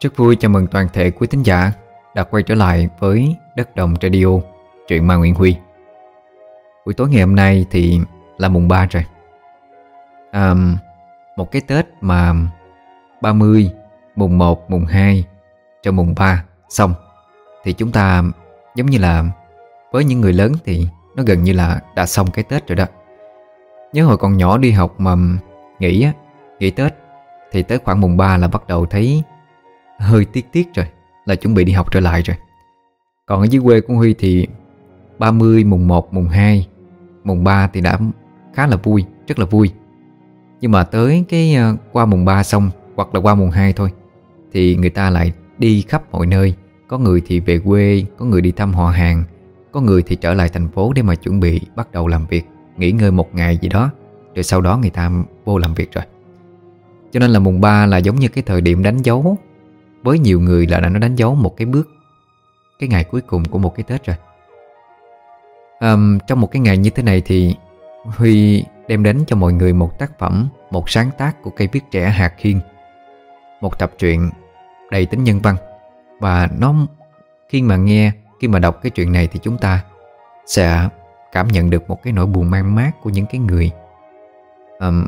Rất vui chào mừng toàn thể quý tín giả đã quay trở lại với Đất Đồng Radio, truyện Ma Nguyễn Huy. Buổi tối ngày hôm nay thì là mùng 3 rồi. À, một cái Tết mà 30, mùng 1, mùng 2 cho mùng 3 xong thì chúng ta giống như là với những người lớn thì nó gần như là đã xong cái Tết rồi đó. Nhớ hồi còn nhỏ đi học mà nghỉ á, nghỉ Tết thì tới khoảng mùng 3 là bắt đầu thấy hơi tiếc tiếc rồi Là chuẩn bị đi học trở lại rồi. Còn ở dưới quê của Huy thì 30, mùng 1, mùng 2 Mùng 3 thì đã khá là vui Rất là vui. Nhưng mà tới cái ờ, qua mùng 3 xong Hoặc là qua mùng 2 thôi Thì người ta lại đi khắp mọi nơi. Có người thì về quê Có người đi thăm họ hàng Có người thì trở lại thành phố để mà chuẩn bị bắt đầu làm việc Nghỉ ngơi một ngày gì đó. Rồi sau đó người ta vô làm việc rồi. Cho nên là mùng 3 là giống như cái thời điểm đánh dấu với nhiều người là nó đánh dấu một cái bước Cái ngày cuối cùng của một cái Tết rồi. À, Trong một cái ngày như thế này thì Huy đem đến cho mọi người một tác phẩm Một sáng tác của cây viết trẻ Hạt Hiên. Một tập truyện đầy tính nhân văn. Và nó khi mà nghe Khi mà đọc cái chuyện này thì chúng ta Sẽ cảm nhận được một cái nỗi buồn mang mát Của những cái người um,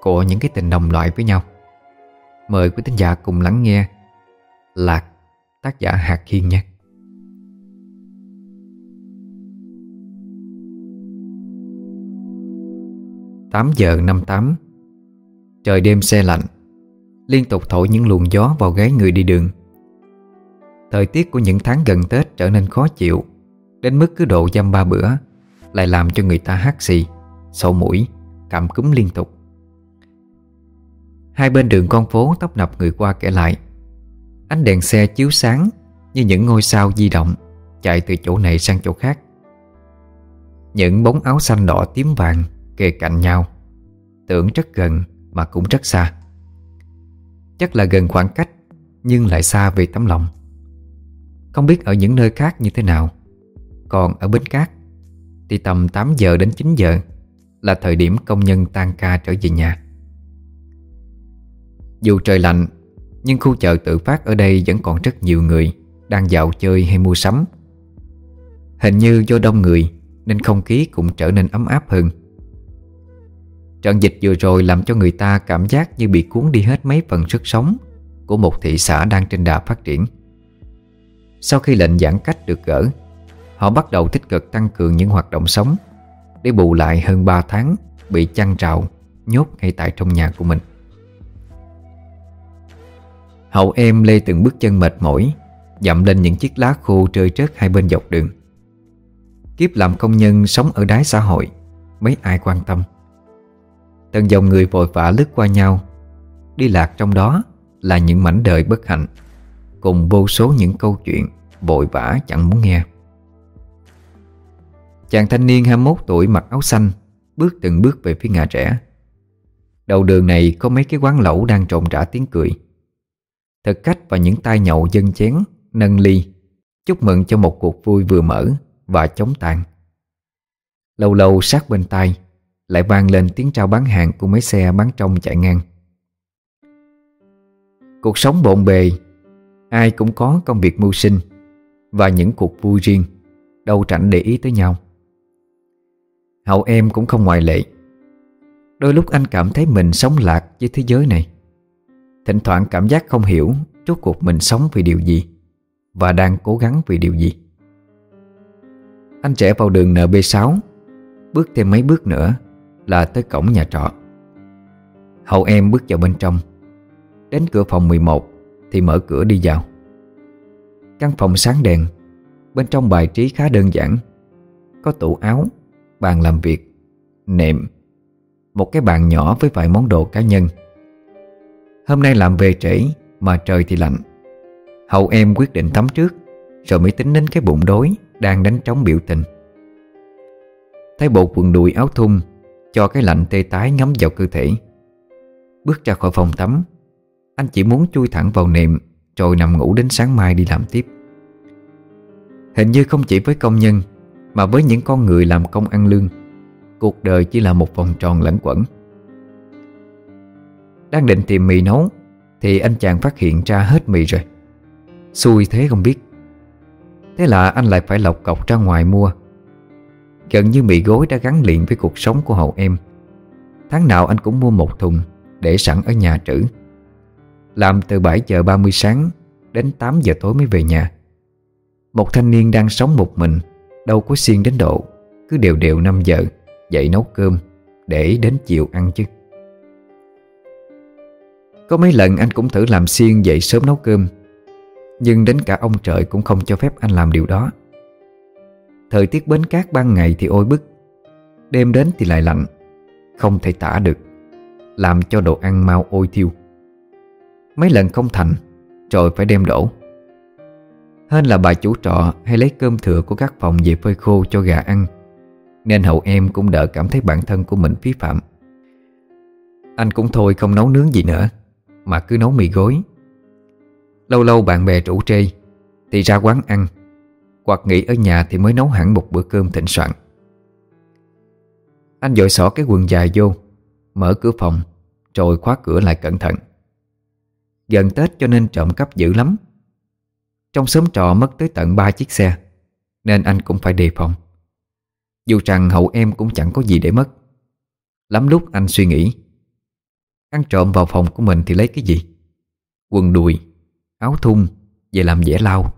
Của những cái tình đồng loại với nhau. Mời quý tín giả cùng lắng nghe Lạc tác giả Hạt Hiên nhé. Tám giờ năm tám, Trời đêm xe lạnh, Liên tục thổi những luồng gió vào gáy người đi đường. Thời tiết của những tháng gần Tết trở nên khó chịu, Đến mức cứ độ dăm ba bữa, Lại làm cho người ta hắt xì, Sổ mũi Cảm cúm liên tục. Hai bên đường con phố tấp nập người qua kể lại Ánh đèn xe chiếu sáng Như những ngôi sao di động Chạy từ chỗ này sang chỗ khác. Những bóng áo xanh đỏ tím vàng Kề cạnh nhau, Tưởng rất gần mà cũng rất xa. Chắc là gần khoảng cách, Nhưng lại xa về tấm lòng. Không biết ở những nơi khác như thế nào, Còn ở Bến Cát Thì tầm 8 giờ đến 9 giờ Là thời điểm công nhân tan ca trở về nhà. Dù trời lạnh nhưng khu chợ tự phát ở đây vẫn còn rất nhiều người Đang dạo chơi hay mua sắm. Hình như do đông người, Nên không khí cũng trở nên ấm áp hơn. Trận dịch vừa rồi làm cho người ta cảm giác như bị cuốn đi hết mấy phần sức sống Của một thị xã đang trên đà phát triển. Sau khi lệnh giãn cách được gỡ, Họ bắt đầu tích cực tăng cường những hoạt động sống Để bù lại hơn 3 tháng Bị chăn trào Nhốt ngay tại trong nhà của mình. Hậu em lê từng bước chân mệt mỏi, Dậm lên những chiếc lá khô rơi rớt hai bên dọc đường. Kiếp làm công nhân sống ở đáy xã hội, Mấy ai quan tâm? Từng dòng người vội vã lướt qua nhau. Đi lạc trong đó là những mảnh đời bất hạnh, Cùng vô số những câu chuyện vội vã chẳng muốn nghe. Chàng thanh niên 21 tuổi mặc áo xanh, Bước từng bước về phía ngã rẽ. Đầu đường này có mấy cái quán lẩu đang trộn trả tiếng cười. Thật cách và những tay nhậu dân chén, Nâng ly. Chúc mừng cho một cuộc vui vừa mở Và chống tàn. Lâu lâu sát bên tai, Lại vang lên tiếng trao bán hàng Của mấy xe bán trong chạy ngang. Cuộc sống bộn bề, Ai cũng có công việc mưu sinh Và những cuộc vui riêng Đâu rảnh để ý tới nhau. Hậu em cũng không ngoại lệ. Đôi lúc anh cảm thấy mình sống lạc với thế giới này. Thỉnh thoảng cảm giác không hiểu Rốt cuộc mình sống vì điều gì Và đang cố gắng vì điều gì. Anh trẻ vào đường NB6 Bước thêm mấy bước nữa Là tới cổng nhà trọ. Hậu em bước vào bên trong. Đến cửa phòng 11 Thì mở cửa đi vào. Căn phòng sáng đèn, Bên trong bài trí khá đơn giản. Có tủ áo, Bàn làm việc, Nệm, Một cái bàn nhỏ với vài món đồ cá nhân. Hôm nay làm về trễ, Mà trời thì lạnh. Hậu em quyết định tắm trước, Rồi mới tính đến cái bụng đói Đang đánh trống biểu tình. Thấy bộ quần đùi áo thun Cho cái lạnh tê tái ngấm vào cơ thể. Bước ra khỏi phòng tắm, Anh chỉ muốn chui thẳng vào nệm Rồi nằm ngủ đến sáng mai đi làm tiếp. Hình như không chỉ với công nhân, Mà với những con người làm công ăn lương, Cuộc đời chỉ là một vòng tròn lẫn quẩn đang định tìm mì nấu, Thì anh chàng phát hiện ra hết mì rồi. Xui thế không biết. Thế là anh lại phải lọc cọc ra ngoài mua. Gần như mì gối đã gắn liền với cuộc sống của hậu em. Tháng nào anh cũng mua một thùng Để sẵn ở nhà trữ. Làm từ 7 giờ 30 sáng Đến 8 giờ tối mới về nhà. Một thanh niên đang sống một mình, Đâu có xiên đến độ, Cứ đều đều 5 giờ Dậy nấu cơm Để đến chiều ăn chứ. Có mấy lần anh cũng thử làm xiên dậy sớm nấu cơm. Nhưng đến cả ông trời cũng không cho phép anh làm điều đó. Thời tiết bến cát ban ngày thì ôi bức, Đêm đến thì lại lạnh, Không thể tả được, Làm cho đồ ăn mau ôi thiêu. Mấy lần không thành Rồi phải đem đổ. Hên là bà chủ trọ hay lấy cơm thừa của các phòng về phơi khô cho gà ăn, Nên hậu em cũng đỡ cảm thấy bản thân của mình phí phạm. Anh cũng thôi không nấu nướng gì nữa. Mà cứ nấu mì gối. Lâu lâu bạn bè rủ trê Thì ra quán ăn, Hoặc nghỉ ở nhà thì mới nấu hẳn một bữa cơm thịnh soạn. Anh dội xỏ cái quần dài vô, Mở cửa phòng, Rồi khóa cửa lại cẩn thận. Gần Tết cho nên trộm cắp dữ lắm. Trong xóm trọ mất tới tận 3 chiếc xe, Nên anh cũng phải đề phòng. Dù rằng hậu em cũng chẳng có gì để mất. Lắm lúc anh suy nghĩ Ăn trộm vào phòng của mình thì lấy cái gì? Quần đùi, Áo thun, Về làm dẻ lau.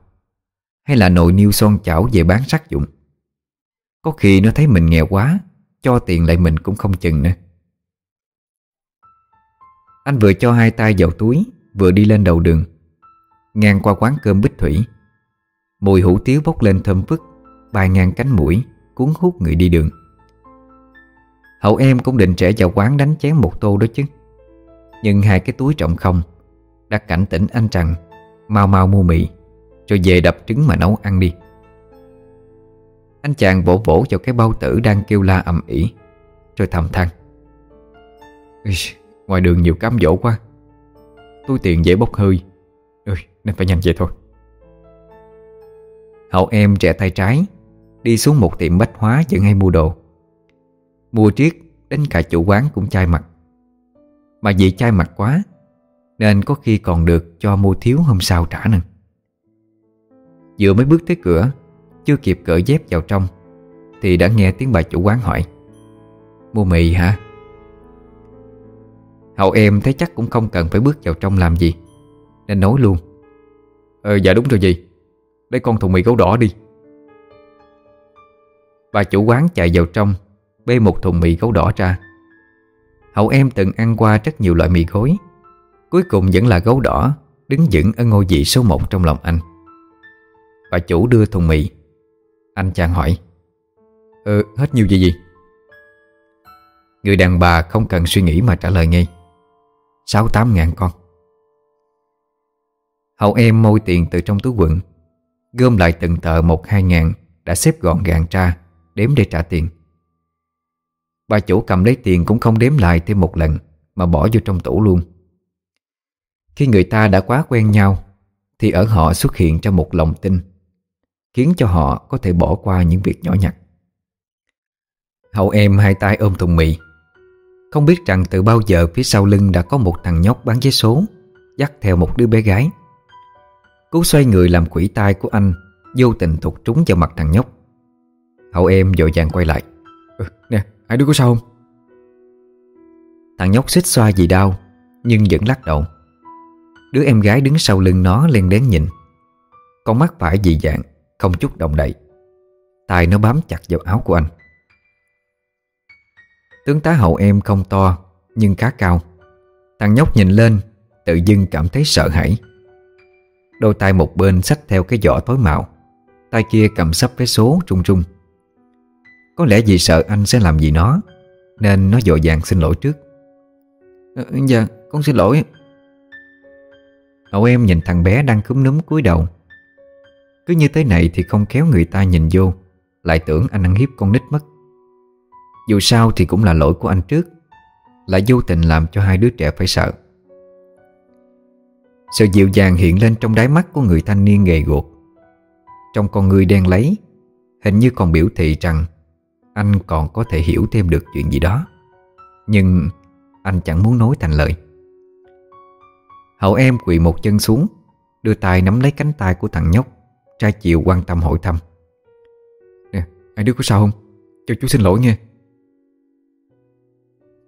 Hay là nồi niêu son chảo về bán sắc dụng? Có khi nó thấy mình nghèo quá, Cho tiền lại mình cũng không chừng nữa. Anh vừa cho hai tay vào túi, Vừa đi lên đầu đường. Ngang qua quán cơm Bích Thủy. Mùi hủ tiếu bốc lên thơm phức, Bay ngang cánh mũi, Cuốn hút người đi đường. Hậu em cũng định trẻ vào quán đánh chén một tô đó chứ. Nhưng hai cái túi trọng không Đã cảnh tỉnh anh rằng Mau mau mua mì Rồi về đập trứng mà nấu ăn đi. Anh chàng vỗ vỗ vào cái bao tử Đang kêu la ầm ĩ Rồi thầm than. Ngoài đường nhiều cám dỗ quá. Túi tiền dễ bốc hơi. Ừ, Nên phải nhanh vậy thôi. Hậu em trẻ tay trái Đi xuống một tiệm bách hóa vẫn hay mua đồ. Mua triết Đến cả chủ quán cũng chai mặt. Mà vì chai mặt quá, Nên có khi còn được cho mua thiếu hôm sau trả nè. Vừa mới bước tới cửa, Chưa kịp cởi dép vào trong, Thì đã nghe tiếng bà chủ quán hỏi. Mua mì hả? Hậu em thấy chắc cũng không cần phải bước vào trong làm gì, Nên nói luôn. Ờ dạ đúng rồi gì Lấy con thùng mì gấu đỏ đi. Bà chủ quán chạy vào trong, Bê một thùng mì gấu đỏ ra. Hậu em từng ăn qua rất nhiều loại mì gối Cuối cùng vẫn là gấu đỏ, Đứng vững ở ngôi vị số 1 trong lòng anh. Bà chủ đưa thùng mì. Anh chàng hỏi Ừ hết nhiều gì gì? Người đàn bà không cần suy nghĩ mà trả lời ngay, Sáu tám ngàn con. Hậu em môi tiền từ trong túi quần, Gom lại từng tờ một hai ngàn Đã xếp gọn gàng ra, Đếm để trả tiền. Bà chủ cầm lấy tiền cũng không đếm lại thêm một lần Mà bỏ vô trong tủ luôn. Khi người ta đã quá quen nhau Thì ở họ xuất hiện ra một lòng tin Khiến cho họ có thể bỏ qua những việc nhỏ nhặt. Hậu em hai tay ôm thùng mì. Không biết rằng từ bao giờ phía sau lưng đã có một thằng nhóc bán vé số Dắt theo một đứa bé gái. Cú xoay người làm quỷ tai của anh Vô tình thụt trúng vào mặt thằng nhóc. Hậu em vội vàng quay lại. Ừ, Nè, hai đứa có sao không? Thằng nhóc xích xoa vì đau, Nhưng vẫn lắc đầu. Đứa em gái đứng sau lưng nó len đén nhìn. Con mắt phải dị dạng, Không chút động đậy. Tay nó bám chặt vào áo của anh. Tướng tá hậu em không to, Nhưng khá cao. Thằng nhóc nhìn lên, Tự dưng cảm thấy sợ hãi. Đôi tay một bên xách theo cái giỏ tối màu Tay kia cầm sắp vé số trung trung có lẽ vì sợ anh sẽ làm gì nó Nên nó dội vàng xin lỗi trước. À, Dạ con xin lỗi. Hậu em nhìn thằng bé đang cúm núm cúi đầu. Cứ như thế này thì không khéo người ta nhìn vô Lại tưởng anh ăn hiếp con nít mất. Dù sao thì cũng là lỗi của anh trước Lại vô tình làm cho hai đứa trẻ phải sợ. Sự dịu dàng hiện lên trong đáy mắt của người thanh niên gầy guộc. Trong con người đen lấy Hình như còn biểu thị rằng anh còn có thể hiểu thêm được chuyện gì đó. Nhưng anh chẳng muốn nói thành lời. Hậu em quỳ một chân xuống Đưa tay nắm lấy cánh tay của thằng nhóc Trai chiều quan tâm hỏi thăm. Nè, hai đứa có sao không? Cho chú xin lỗi nghe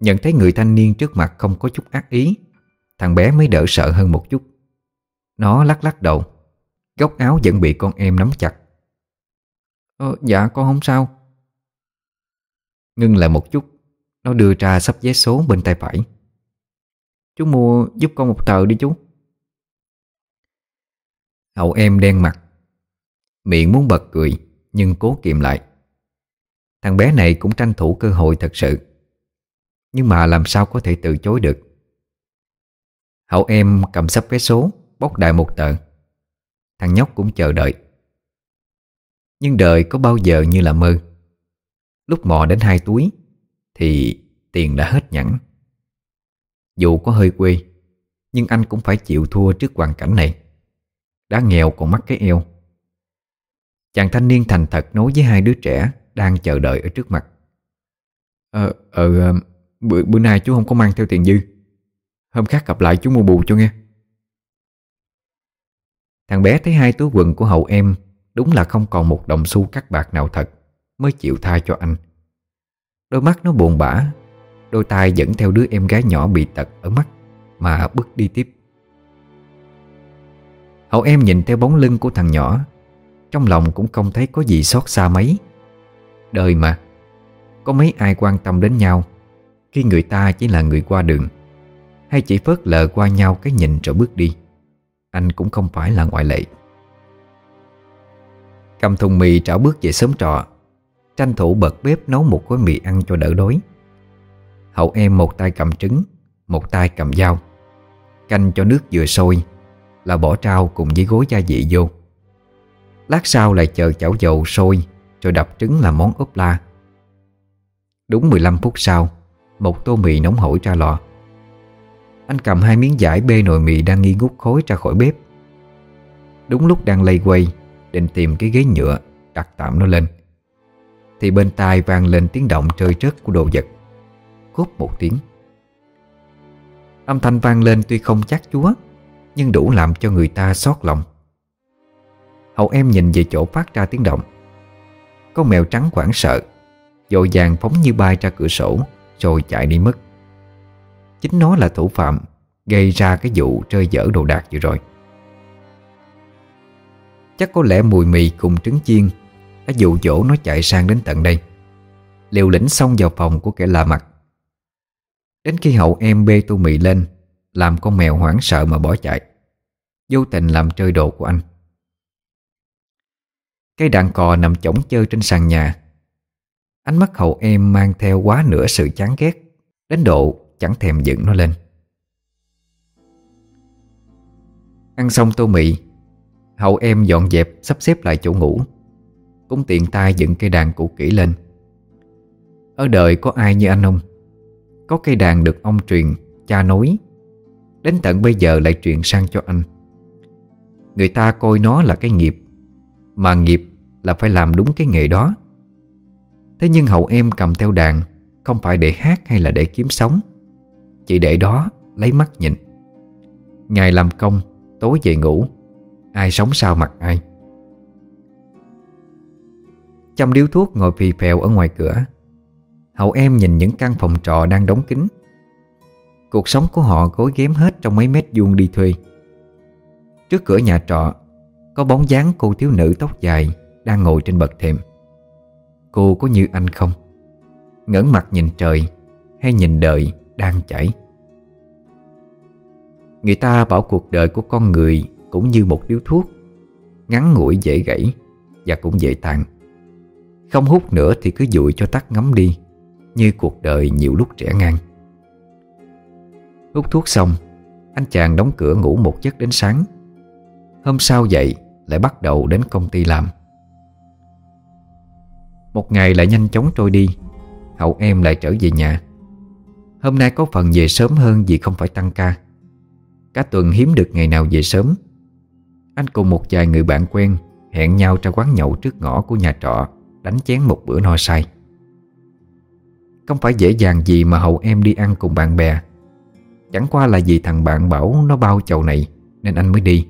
Nhận thấy người thanh niên trước mặt không có chút ác ý Thằng bé mới đỡ sợ hơn một chút. Nó lắc lắc đầu Góc áo vẫn bị con em nắm chặt. Ờ, Dạ con không sao. Ngưng lại một chút, Nó đưa ra sắp vé số bên tay phải. Chú mua giúp con một tờ đi chú. Hậu em đen mặt. Miệng muốn bật cười, Nhưng cố kiềm lại. Thằng bé này cũng tranh thủ cơ hội thật sự. Nhưng mà làm sao có thể từ chối được? Hậu em cầm sắp vé số Bóc đại một tờ. Thằng nhóc cũng chờ đợi. Nhưng đời có bao giờ như là mơ? Lúc mò đến hai túi Thì tiền đã hết nhẵn. Dù có hơi quê Nhưng anh cũng phải chịu thua trước hoàn cảnh này. Đã nghèo còn mắc cái eo. Chàng thanh niên thành thật nói với hai đứa trẻ Đang chờ đợi ở trước mặt. Ờ, ờ, bữa, bữa nay chú không có mang theo tiền dư. Hôm khác gặp lại chú mua bù cho nghe. Thằng bé thấy hai túi quần của hậu em Đúng là không còn một đồng xu cắt bạc nào thật. Mới chịu tha cho anh. Đôi mắt nó buồn bã, Đôi tay dẫn theo đứa em gái nhỏ bị tật ở mắt Mà bước đi tiếp. Hậu em nhìn theo bóng lưng của thằng nhỏ, Trong lòng cũng không thấy có gì xót xa mấy. Đời mà, Có mấy ai quan tâm đến nhau Khi người ta chỉ là người qua đường, Hay chỉ phớt lờ qua nhau cái nhìn rồi bước đi? Anh cũng không phải là ngoại lệ. Cầm thùng mì trảo bước về sớm trọ Tranh thủ bật bếp nấu một gói mì ăn cho đỡ đói. Hậu em một tay cầm trứng, Một tay cầm dao. Canh cho nước vừa sôi, Là bỏ trao cùng với gối gia vị vô. Lát sau lại chờ chảo dầu sôi Rồi đập trứng làm món ốp la. Đúng 15 phút sau, Một tô mì nóng hổi ra lò Anh cầm hai miếng giải bê nồi mì đang nghi ngút khối ra khỏi bếp. Đúng lúc đang lây quay, Định tìm cái ghế nhựa Đặt tạm nó lên thì bên tai vang lên tiếng động trời rớt của đồ vật. Cốt một tiếng. Âm thanh vang lên tuy không chắc chúa, Nhưng đủ làm cho người ta xót lòng. Hậu em nhìn về chỗ phát ra tiếng động. Con mèo trắng quảng sợ, Dội vàng phóng như bay ra cửa sổ, Rồi chạy đi mất. Chính nó là thủ phạm, Gây ra cái vụ rơi dở đồ đạc vừa rồi. Chắc có lẽ mùi mì cùng trứng chiên đã dụ dỗ nó chạy sang đến tận đây. Liều lĩnh xông vào phòng của kẻ lạ mặt. Đến khi hậu em bê tô mì lên, Làm con mèo hoảng sợ mà bỏ chạy. Vô tình làm chơi đồ của anh. Cái đàn cò nằm chổng chơi trên sàn nhà. Ánh mắt hậu em mang theo quá nửa sự chán ghét, Đến độ chẳng thèm dựng nó lên. Ăn xong tô mì, Hậu em dọn dẹp sắp xếp lại chỗ ngủ cũng tiện tay dựng cây đàn cũ kỹ lên. Ở đời có ai như anh ông? Có cây đàn được ông truyền Cha nối. Đến tận bây giờ lại truyền sang cho anh. Người ta coi nó là cái nghiệp, Mà nghiệp là phải làm đúng cái nghề đó. Thế nhưng hậu em cầm theo đàn Không phải để hát hay là để kiếm sống. Chỉ để đó lấy mắt nhìn. Ngày làm công, Tối về ngủ, Ai sống sao mặt ai. Chăm điếu thuốc ngồi phì phèo ở ngoài cửa. Hậu em nhìn những căn phòng trọ đang đóng kín. Cuộc sống của họ gối ghém hết trong mấy mét vuông đi thuê. Trước cửa nhà trọ, Có bóng dáng cô thiếu nữ tóc dài Đang ngồi trên bậc thềm. Cô có như anh không? Ngẩng mặt nhìn trời Hay nhìn đời đang chảy? Người ta bảo cuộc đời của con người Cũng như một điếu thuốc, Ngắn ngủi dễ gãy Và cũng dễ tàn không hút nữa thì cứ dụi cho tắt ngấm đi, Như cuộc đời nhiều lúc trẻ ngang. Hút thuốc xong, Anh chàng đóng cửa ngủ một giấc đến sáng. Hôm sau dậy, Lại bắt đầu đến công ty làm. Một ngày lại nhanh chóng trôi đi, Hậu em lại trở về nhà. Hôm nay có phần về sớm hơn vì không phải tăng ca. Cả tuần hiếm được ngày nào về sớm. Anh cùng một vài người bạn quen Hẹn nhau ra quán nhậu trước ngõ của nhà trọ. Đánh chén một bữa no say. Không phải dễ dàng gì mà hậu em đi ăn cùng bạn bè. Chẳng qua là vì thằng bạn bảo nó bao chầu này Nên anh mới đi.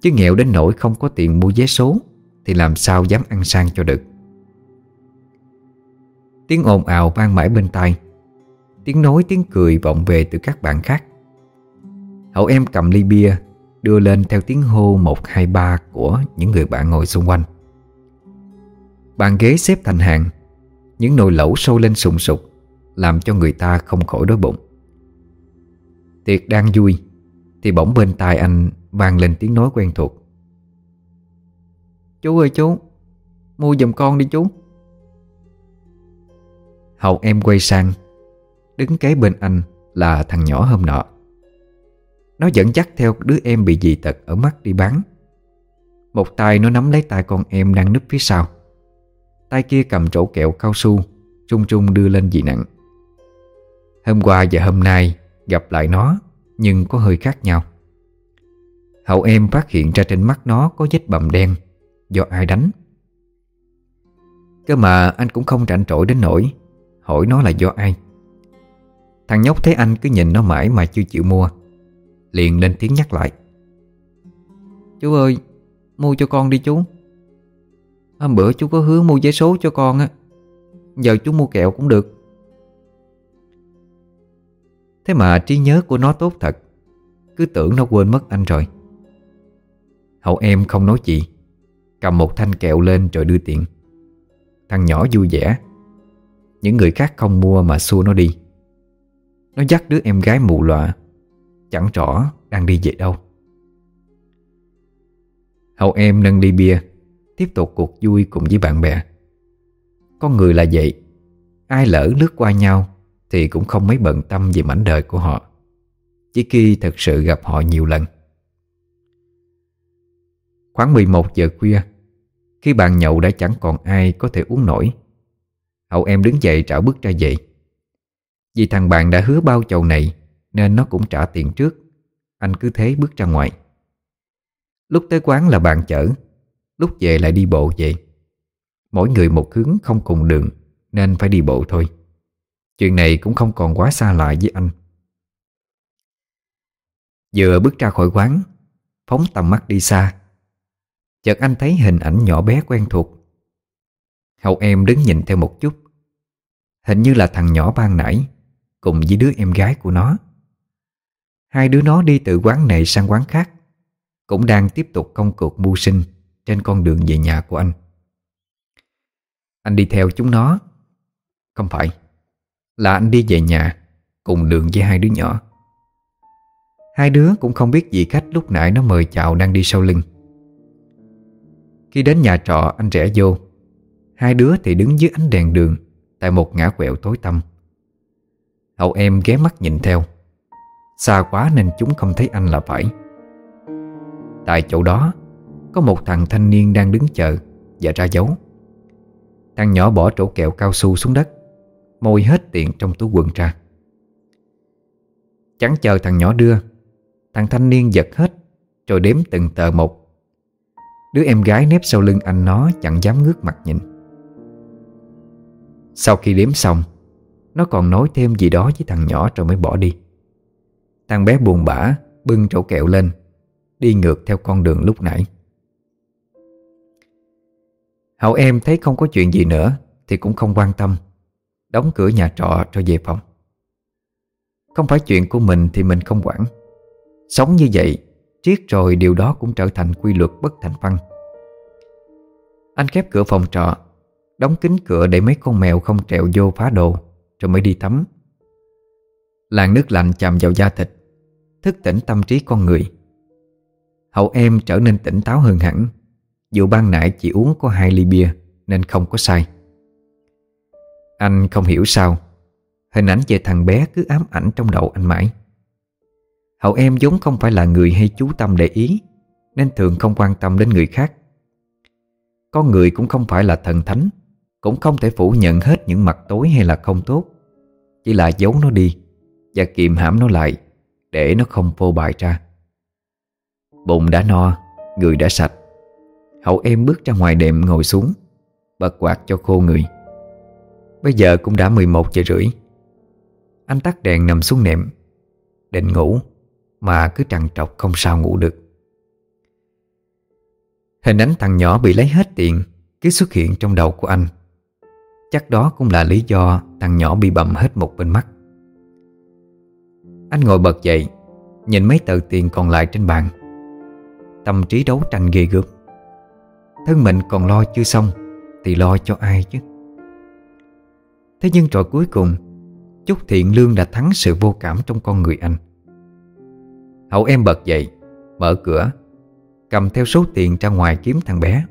Chứ nghèo đến nỗi không có tiền mua vé số Thì làm sao dám ăn sang cho được. Tiếng ồn ào vang mãi bên tai. Tiếng nói, tiếng cười vọng về từ các bạn khác. Hậu em cầm ly bia, Đưa lên theo tiếng hô 123 của những người bạn ngồi xung quanh. Bàn ghế xếp thành hàng. Những nồi lẩu sôi lên sùng sục, Làm cho người ta không khỏi đói bụng. Tiệc đang vui, Thì bỗng bên tai anh vang lên tiếng nói quen thuộc. Chú ơi chú, Mua giùm con đi chú. Hậu em quay sang, Đứng kế bên anh là thằng nhỏ hôm nọ. Nó dẫn dắt theo đứa em bị dị tật ở mắt đi bán. Một tay nó nắm lấy tay con em đang núp phía sau. Tay kia cầm trổ kẹo cao su Trung trung đưa lên dị nặng. Hôm qua và hôm nay Gặp lại nó, Nhưng có hơi khác nhau. Hậu em phát hiện ra trên mắt nó Có vết bầm đen, Do ai đánh? Cơ mà anh cũng không rảnh trội đến nỗi Hỏi nó là do ai. Thằng nhóc thấy anh cứ nhìn nó mãi mà chưa chịu mua, Liền lên tiếng nhắc lại. Chú ơi, Mua cho con đi chú. Hôm bữa chú có hứa mua giấy số cho con á. Giờ chú mua kẹo cũng được. Thế mà trí nhớ của nó tốt thật. Cứ tưởng nó quên mất anh rồi. Hậu em không nói gì. Cầm một thanh kẹo lên rồi đưa tiền Thằng nhỏ vui vẻ. Những người khác không mua mà xua nó đi. Nó dắt đứa em gái mù lòa. Chẳng rõ đang đi về đâu. Hậu em nâng ly bia. Tiếp tục cuộc vui cùng với bạn bè. Con người là vậy. Ai lỡ lướt qua nhau Thì cũng không mấy bận tâm về mảnh đời của họ, Chỉ khi thật sự gặp họ nhiều lần. Khoảng 11 giờ khuya, Khi bàn nhậu đã chẳng còn ai có thể uống nổi, Hậu em đứng dậy trả bước ra dậy Vì thằng bạn đã hứa bao chầu này Nên nó cũng trả tiền trước, Anh cứ thế bước ra ngoài. Lúc tới quán là bạn chở Lúc về lại đi bộ về. Mỗi người một hướng không cùng đường, Nên phải đi bộ thôi. Chuyện này cũng không còn quá xa lạ với anh. Vừa bước ra khỏi quán, Phóng tầm mắt đi xa, Chợt anh thấy hình ảnh nhỏ bé quen thuộc. Hậu em đứng nhìn theo một chút, Hình như là thằng nhỏ ban nãy, Cùng với đứa em gái của nó. Hai đứa nó đi từ quán này sang quán khác, Cũng đang tiếp tục công cuộc mưu sinh. Trên con đường về nhà của anh. Anh đi theo chúng nó. Không phải, Là anh đi về nhà Cùng đường với hai đứa nhỏ. Hai đứa cũng không biết gì cách lúc nãy nó mời chào đang đi sau lưng. Khi đến nhà trọ, anh rẽ vô. Hai đứa thì đứng dưới ánh đèn đường Tại một ngã quẹo tối tăm. Hậu em ghé mắt nhìn theo. Xa quá nên chúng không thấy anh là phải. Tại chỗ đó có một thằng thanh niên đang đứng chờ Và ra dấu. Thằng nhỏ bỏ trổ kẹo cao su xuống đất, Môi hết tiền trong túi quần ra. Chẳng chờ thằng nhỏ đưa, Thằng thanh niên giật hết Rồi đếm từng tờ một. Đứa em gái nép sau lưng anh nó Chẳng dám ngước mặt nhìn. Sau khi đếm xong, Nó còn nói thêm gì đó với thằng nhỏ Rồi mới bỏ đi. Thằng bé buồn bã Bưng trổ kẹo lên, Đi ngược theo con đường lúc nãy. Hậu em thấy không có chuyện gì nữa Thì cũng không quan tâm. Đóng cửa nhà trọ rồi về phòng. Không phải chuyện của mình thì mình không quản. Sống như vậy, Triết rồi điều đó cũng trở thành quy luật bất thành văn. Anh khép cửa phòng trọ, Đóng kín cửa để mấy con mèo không trèo vô phá đồ, Rồi mới đi tắm. Làn nước lạnh chạm vào da thịt, Thức tỉnh tâm trí con người. Hậu em trở nên tỉnh táo hơn hẳn. Dù ban nãy chỉ uống có hai ly bia, Nên không có sai. Anh không hiểu sao, Hình ảnh về thằng bé cứ ám ảnh trong đầu anh mãi. Hậu em vốn không phải là người hay chú tâm để ý, Nên thường không quan tâm đến người khác. Con người cũng không phải là thần thánh, Cũng không thể phủ nhận hết những mặt tối hay là không tốt. Chỉ là giấu nó đi Và kiềm hãm nó lại Để nó không phô bại ra. Bụng đã no, Người đã sạch. Hậu em bước ra ngoài đệm ngồi xuống, Bật quạt cho khô người. Bây giờ cũng đã 11 giờ rưỡi. Anh tắt đèn nằm xuống nệm, Định ngủ, Mà cứ trằn trọc không sao ngủ được. Hình ảnh thằng nhỏ bị lấy hết tiền Cứ xuất hiện trong đầu của anh. Chắc đó cũng là lý do Thằng nhỏ bị bầm hết một bên mắt. Anh ngồi bật dậy, Nhìn mấy tờ tiền còn lại trên bàn. Tâm trí đấu tranh ghê gớm. Thân mình còn lo chưa xong, Thì lo cho ai chứ? Thế nhưng rồi cuối cùng Chút thiện lương đã thắng sự vô cảm trong con người anh. Hậu em bật dậy, Mở cửa, Cầm theo số tiền ra ngoài kiếm thằng bé.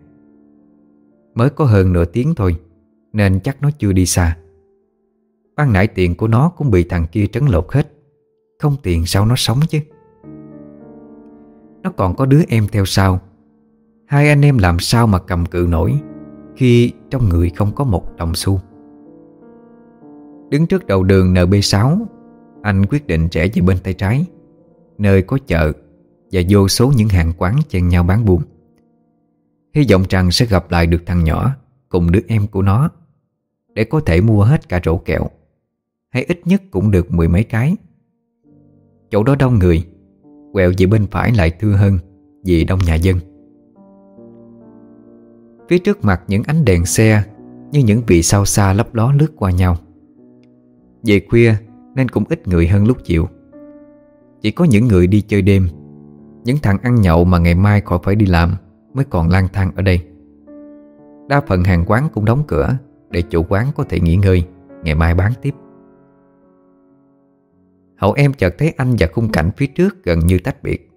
Mới có hơn nửa tiếng thôi, Nên chắc nó chưa đi xa. Ban nãy tiền của nó cũng bị thằng kia trấn lột hết, Không tiền sao nó sống chứ? Nó còn có đứa em theo sau Hai anh em làm sao mà cầm cự nổi Khi trong người không có một đồng xu? Đứng trước đầu đường NB6 Anh quyết định rẽ về bên tay trái, Nơi có chợ Và vô số những hàng quán chen nhau bán buôn. Hy vọng rằng sẽ gặp lại được thằng nhỏ Cùng đứa em của nó Để có thể mua hết cả rổ kẹo, Hay ít nhất cũng được mười mấy cái. Chỗ đó đông người, Quẹo về bên phải lại thưa hơn Vì đông nhà dân. Phía trước mặt những ánh đèn xe Như những vị sao xa lấp ló lướt qua nhau. Về khuya, nên cũng ít người hơn lúc chiều. Chỉ có những người đi chơi đêm, Những thằng ăn nhậu mà ngày mai khỏi phải đi làm Mới còn lang thang ở đây. Đa phần hàng quán cũng đóng cửa Để chủ quán có thể nghỉ ngơi, Ngày mai bán tiếp. Hậu em chợt thấy anh và khung cảnh phía trước gần như tách biệt.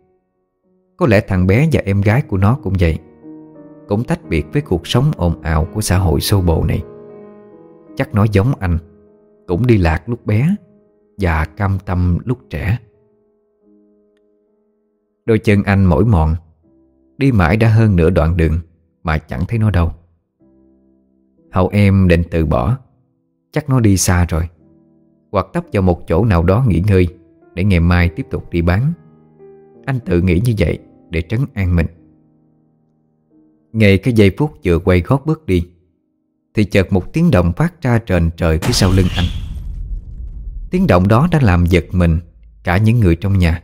Có lẽ thằng bé và em gái của nó cũng vậy. Cũng tách biệt với cuộc sống ồn ào của xã hội xô bồ này. Chắc nó giống anh, Cũng đi lạc lúc bé Và cam tâm lúc trẻ. Đôi chân anh mỏi mòn, Đi mãi đã hơn nửa đoạn đường Mà chẳng thấy nó đâu. Hậu em định từ bỏ, Chắc nó đi xa rồi. Hoặc tấp vào một chỗ nào đó nghỉ ngơi Để ngày mai tiếp tục đi bán. Anh tự nghĩ như vậy Để trấn an mình. Ngay cái giây phút vừa quay gót bước đi, Thì chợt một tiếng động phát ra trền trời phía sau lưng anh. Tiếng động đó đã làm giật mình Cả những người trong nhà.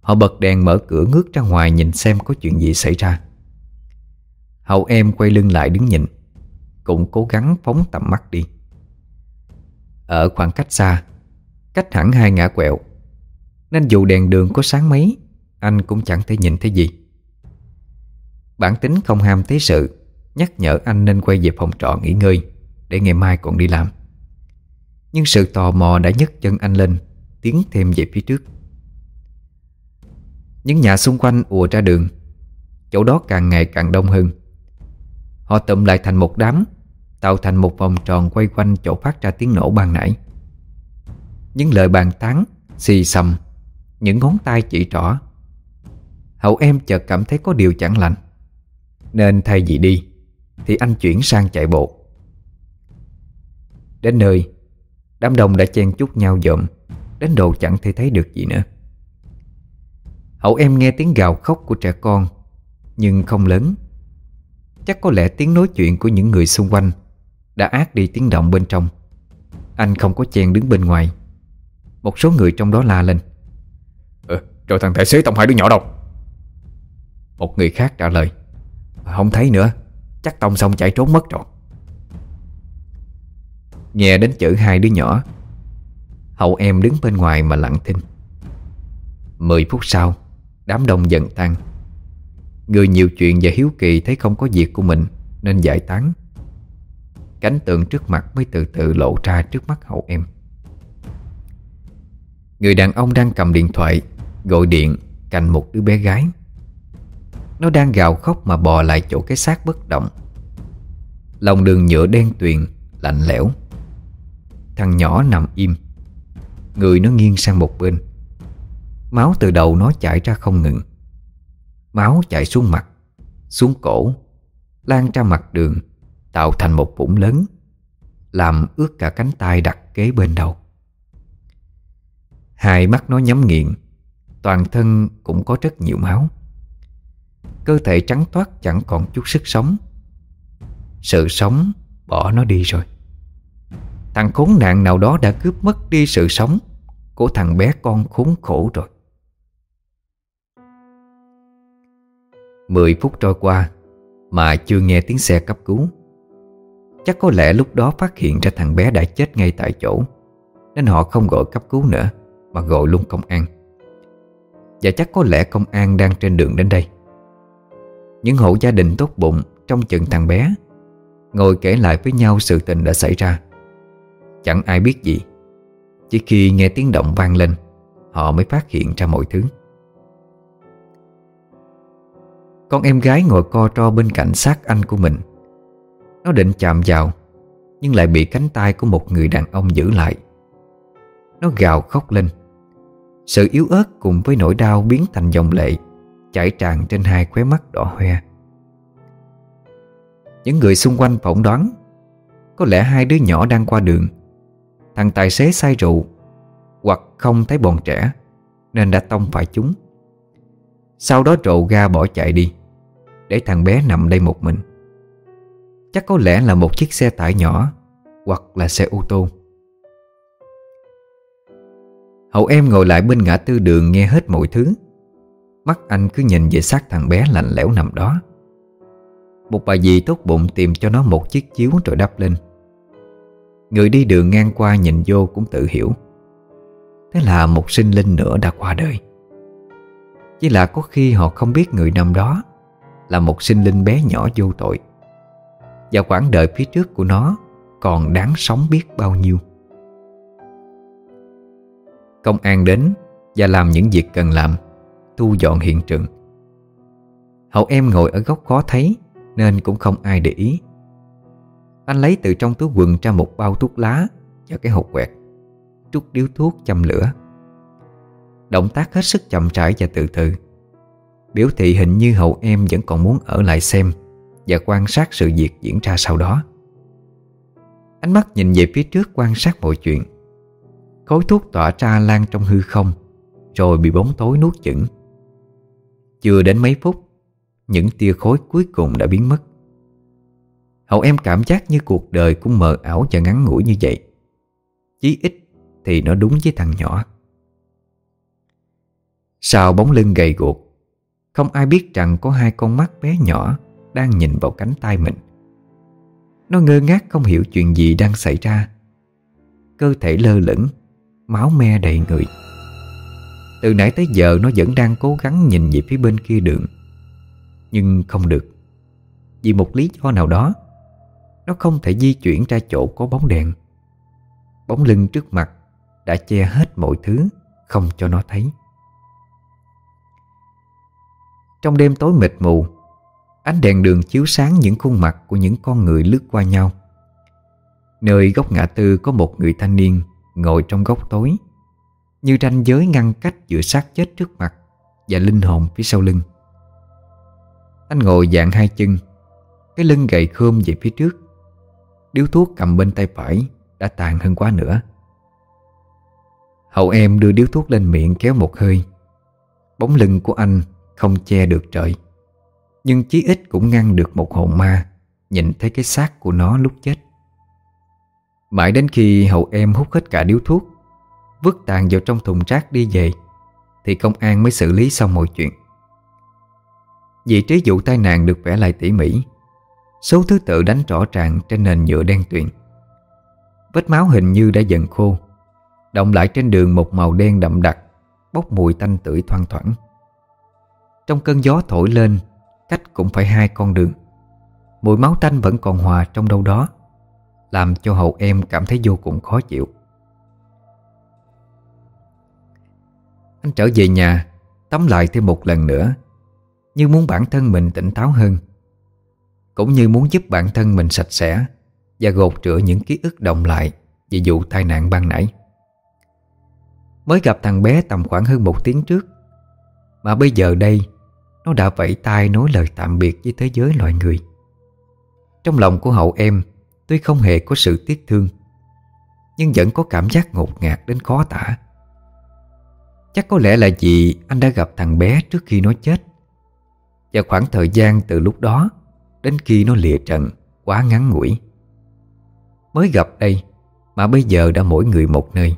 Họ bật đèn mở cửa ngước ra ngoài nhìn xem có chuyện gì xảy ra. Hậu em quay lưng lại đứng nhìn, Cũng cố gắng phóng tầm mắt đi. Ở khoảng cách xa, Cách hẳn hai ngã quẹo, Nên dù đèn đường có sáng mấy, Anh cũng chẳng thể nhìn thấy gì. Bản tính không ham thế sự, Nhắc nhở anh nên quay về phòng trọ nghỉ ngơi Để ngày mai còn đi làm. Nhưng sự tò mò đã nhấc chân anh lên, Tiến thêm về phía trước. Những nhà xung quanh ùa ra đường, Chỗ đó càng ngày càng đông hơn. Họ tụm lại thành một đám, Tạo thành một vòng tròn quay quanh chỗ phát ra tiếng nổ ban nãy. Những lời bàn tán, Xì xầm, Những ngón tay chỉ trỏ. Hậu em chợt cảm thấy có điều chẳng lành. Nên thay vì đi Thì anh chuyển sang chạy bộ. Đến nơi Đám đông đã chen chúc nhau dộm Đến độ chẳng thể thấy được gì nữa. Hậu em nghe tiếng gào khóc của trẻ con Nhưng không lớn. Chắc có lẽ tiếng nói chuyện của những người xung quanh Đã át đi tiếng động bên trong. Anh không có chen đứng bên ngoài. Một số người trong đó la lên. Ờ, ừ, Rồi thằng tài xế tông hai đứa nhỏ đâu. Một người khác trả lời. Không thấy nữa. Chắc tông xong chạy trốn mất rồi. Nghe đến chữ hai đứa nhỏ. Hậu em đứng bên ngoài mà lặng thinh. Mười phút sau, Đám đông dần tan. Người nhiều chuyện và hiếu kỳ thấy không có việc của mình, Nên giải tán. Cảnh tượng trước mặt mới từ từ lộ ra trước mắt hậu em. Người đàn ông đang cầm điện thoại, Gọi điện cạnh một đứa bé gái. Nó đang gào khóc mà bò lại chỗ cái xác bất động. Lòng đường nhựa đen tuyền, Lạnh lẽo. Thằng nhỏ nằm im. Người nó nghiêng sang một bên. Máu từ đầu nó chảy ra không ngừng. Máu chảy xuống mặt, Xuống cổ, Lan ra mặt đường, Tạo thành một vũng lớn, Làm ướt cả cánh tay đặt kế bên đầu. Hai mắt nó nhắm nghiện Toàn thân cũng có rất nhiều máu. Cơ thể trắng toát chẳng còn chút sức sống. Sự sống bỏ nó đi rồi. Thằng khốn nạn nào đó đã cướp mất đi sự sống Của thằng bé con khốn khổ rồi. Mười phút trôi qua Mà chưa nghe tiếng xe cấp cứu. Chắc có lẽ lúc đó phát hiện ra thằng bé đã chết ngay tại chỗ, Nên họ không gọi cấp cứu nữa, Mà gọi luôn công an. Và chắc có lẽ công an đang trên đường đến đây. Những hộ gia đình tốt bụng Trong chừng thằng bé. Ngồi kể lại với nhau sự tình đã xảy ra. Chẳng ai biết gì. Chỉ khi nghe tiếng động vang lên, Họ mới phát hiện ra mọi thứ. Con em gái ngồi co tro bên cạnh xác anh của mình. Nó định chạm vào, Nhưng lại bị cánh tay của một người đàn ông giữ lại. Nó gào khóc lên. Sự yếu ớt cùng với nỗi đau biến thành dòng lệ. Chảy tràn trên hai khóe mắt đỏ hoe. Những người xung quanh phỏng đoán, Có lẽ hai đứa nhỏ đang qua đường. Thằng tài xế say rượu, Hoặc không thấy bọn trẻ, Nên đã tông phải chúng. Sau đó trộn ga bỏ chạy đi, Để thằng bé nằm đây một mình. Chắc có lẽ là một chiếc xe tải nhỏ, Hoặc là xe ô tô. Hậu em ngồi lại bên ngã tư đường nghe hết mọi thứ. Mắt anh cứ nhìn về xác thằng bé lạnh lẽo nằm đó. Một bà dì tốt bụng tìm cho nó một chiếc chiếu rồi đắp lên. Người đi đường ngang qua nhìn vô cũng tự hiểu. Thế là một sinh linh nữa đã qua đời. Chỉ là có khi họ không biết người nằm đó Là một sinh linh bé nhỏ vô tội. Và quãng đời phía trước của nó Còn đáng sống biết bao nhiêu. Công an đến Và làm những việc cần làm. Thu dọn hiện trường. Hậu em ngồi ở góc khó thấy, Nên cũng không ai để ý. Anh lấy từ trong túi quần ra một bao thuốc lá Và cái hộp quẹt Trút điếu thuốc châm lửa. Động tác hết sức chậm rãi và từ từ. Biểu thị hình như hậu em vẫn còn muốn ở lại xem Và quan sát sự việc diễn ra sau đó. Ánh mắt nhìn về phía trước quan sát mọi chuyện. Khối thuốc tỏa ra lan trong hư không, Rồi bị bóng tối nuốt chửng. Chưa đến mấy phút, Những tia khối cuối cùng đã biến mất. Hậu em cảm giác như cuộc đời cũng mờ ảo và ngắn ngủi như vậy. Chí ít thì nó đúng với thằng nhỏ. Sau bóng lưng gầy guộc, Không ai biết rằng có hai con mắt bé nhỏ Đang nhìn vào cánh tay mình. Nó ngơ ngác không hiểu chuyện gì đang xảy ra. Cơ thể lơ lửng, Máu me đầy người. Từ nãy tới giờ nó vẫn đang cố gắng nhìn về phía bên kia đường. Nhưng không được. Vì một lý do nào đó, nó không thể di chuyển ra chỗ có bóng đèn. Bóng lưng trước mặt Đã che hết mọi thứ Không cho nó thấy. Trong đêm tối mịt mù, Ánh đèn đường chiếu sáng những khuôn mặt Của những con người lướt qua nhau. Nơi góc ngã tư có một người thanh niên Ngồi trong góc tối. Như ranh giới ngăn cách giữa xác chết trước mặt Và linh hồn phía sau lưng. Anh ngồi dạng hai chân, Cái lưng gầy khom về phía trước. Điếu thuốc cầm bên tay phải Đã tàn hơn quá nữa. Hậu em đưa điếu thuốc lên miệng kéo một hơi. Bóng lưng của anh không che được trời, Nhưng chí ít cũng ngăn được một hồn ma Nhìn thấy cái xác của nó lúc chết. Mãi đến khi hậu em hút hết cả điếu thuốc Vứt tàn vào trong thùng rác đi về, Thì công an mới xử lý xong mọi chuyện. Vị trí vụ tai nạn được vẽ lại tỉ mỉ. Số thứ tự đánh rõ ràng trên nền nhựa đen tuyền. Vết máu hình như đã dần khô, Động lại trên đường một màu đen đậm đặc, Bốc mùi tanh tưởi thoang thoảng. Trong cơn gió thổi lên, Cách cũng phải hai con đường. Mùi máu tanh vẫn còn hòa trong đâu đó, Làm cho hậu em cảm thấy vô cùng khó chịu. Anh trở về nhà Tắm lại thêm một lần nữa, như muốn bản thân mình tỉnh táo hơn. Cũng như muốn giúp bản thân mình sạch sẽ Và gột rửa những ký ức động lại Về vụ tai nạn ban nãy. Mới gặp thằng bé tầm khoảng hơn một tiếng trước, Mà bây giờ đây, Nó đã vẫy tay nói lời tạm biệt với thế giới loài người. Trong lòng của hậu em, Tuy không hề có sự tiếc thương, Nhưng vẫn có cảm giác ngột ngạt đến khó tả. Chắc có lẽ là vì anh đã gặp thằng bé trước khi nó chết. Và khoảng thời gian từ lúc đó Đến khi nó lìa trần Quá ngắn ngủi. Mới gặp đây Mà bây giờ đã mỗi người một nơi.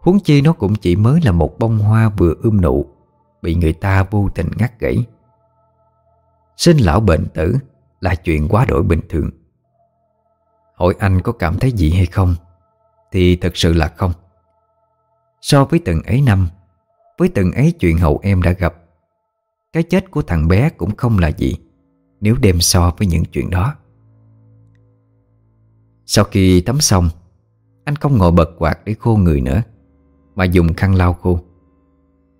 Huống chi nó cũng chỉ mới là một bông hoa vừa ươm nụ, Bị người ta vô tình ngắt gãy. Sinh lão bệnh tử Là chuyện quá đổi bình thường. Hỏi anh có cảm thấy gì hay không Thì thật sự là không. So với từng ấy năm, Với từng ấy chuyện hậu em đã gặp, Cái chết của thằng bé cũng không là gì Nếu đem so với những chuyện đó. Sau khi tắm xong, Anh không ngồi bật quạt để khô người nữa, Mà dùng khăn lau khô.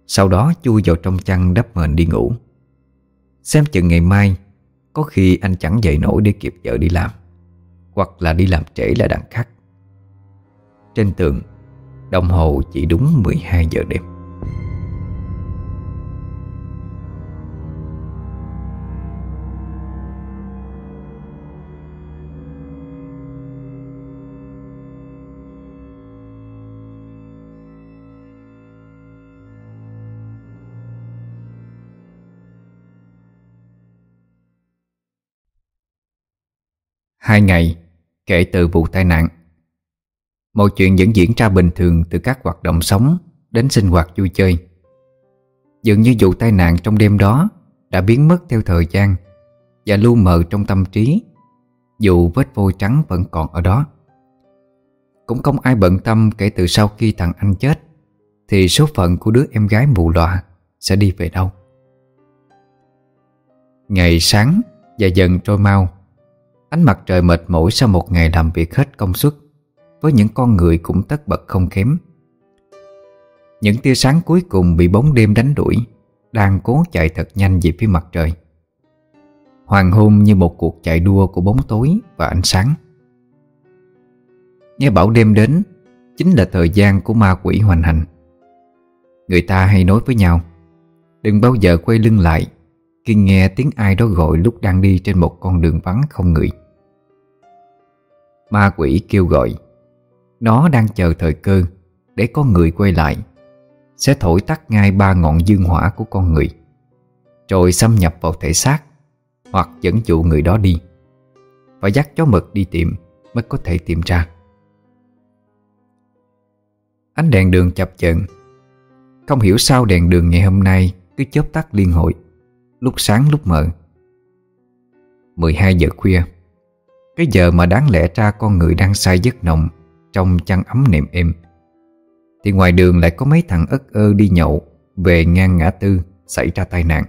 Sau đó chui vào trong chăn đắp mền đi ngủ. Xem chừng ngày mai, Có khi anh chẳng dậy nổi để kịp vợ đi làm, Hoặc là đi làm trễ là đằng khác. Trên tường Đồng hồ chỉ đúng 12 giờ đêm. Hai ngày kể từ vụ tai nạn. Mọi chuyện vẫn diễn ra bình thường từ các hoạt động sống đến sinh hoạt vui chơi Dường như vụ tai nạn trong đêm đó đã biến mất theo thời gian và lu mờ trong tâm trí dù vết vôi trắng vẫn còn ở đó. Cũng không ai bận tâm kể từ sau khi thằng anh chết, thì số phận của đứa em gái mù lòa sẽ đi về đâu. Ngày sáng và dần trôi mau, Ánh mặt trời mệt mỏi sau một ngày làm việc hết công suất với những con người cũng tất bật không kém. Những tia sáng cuối cùng bị bóng đêm đánh đuổi, Đang cố chạy thật nhanh về phía mặt trời. Hoàng hôn như một cuộc chạy đua của bóng tối và ánh sáng. Nghe bảo đêm đến, Chính là thời gian của ma quỷ hoành hành. Người ta hay nói với nhau, Đừng bao giờ quay lưng lại, Khi nghe tiếng ai đó gọi lúc đang đi trên một con đường vắng không người. Ma quỷ kêu gọi nó đang chờ thời cơ Để con người quay lại. Sẽ thổi tắt ngay ba ngọn dương hỏa của con người, Rồi xâm nhập vào thể xác Hoặc dẫn dụ người đó đi, Và dắt chó mực đi tìm Mới có thể tìm ra. Ánh đèn đường chập chờn. Không hiểu sao đèn đường ngày hôm nay Cứ chớp tắt liên hồi, Lúc sáng lúc mờ. 12 giờ khuya, cái giờ mà đáng lẽ ra con người đang say giấc nồng trong chăn ấm nệm êm. Thì ngoài đường lại có mấy thằng ất ơ đi nhậu Về ngang ngã tư Xảy ra tai nạn.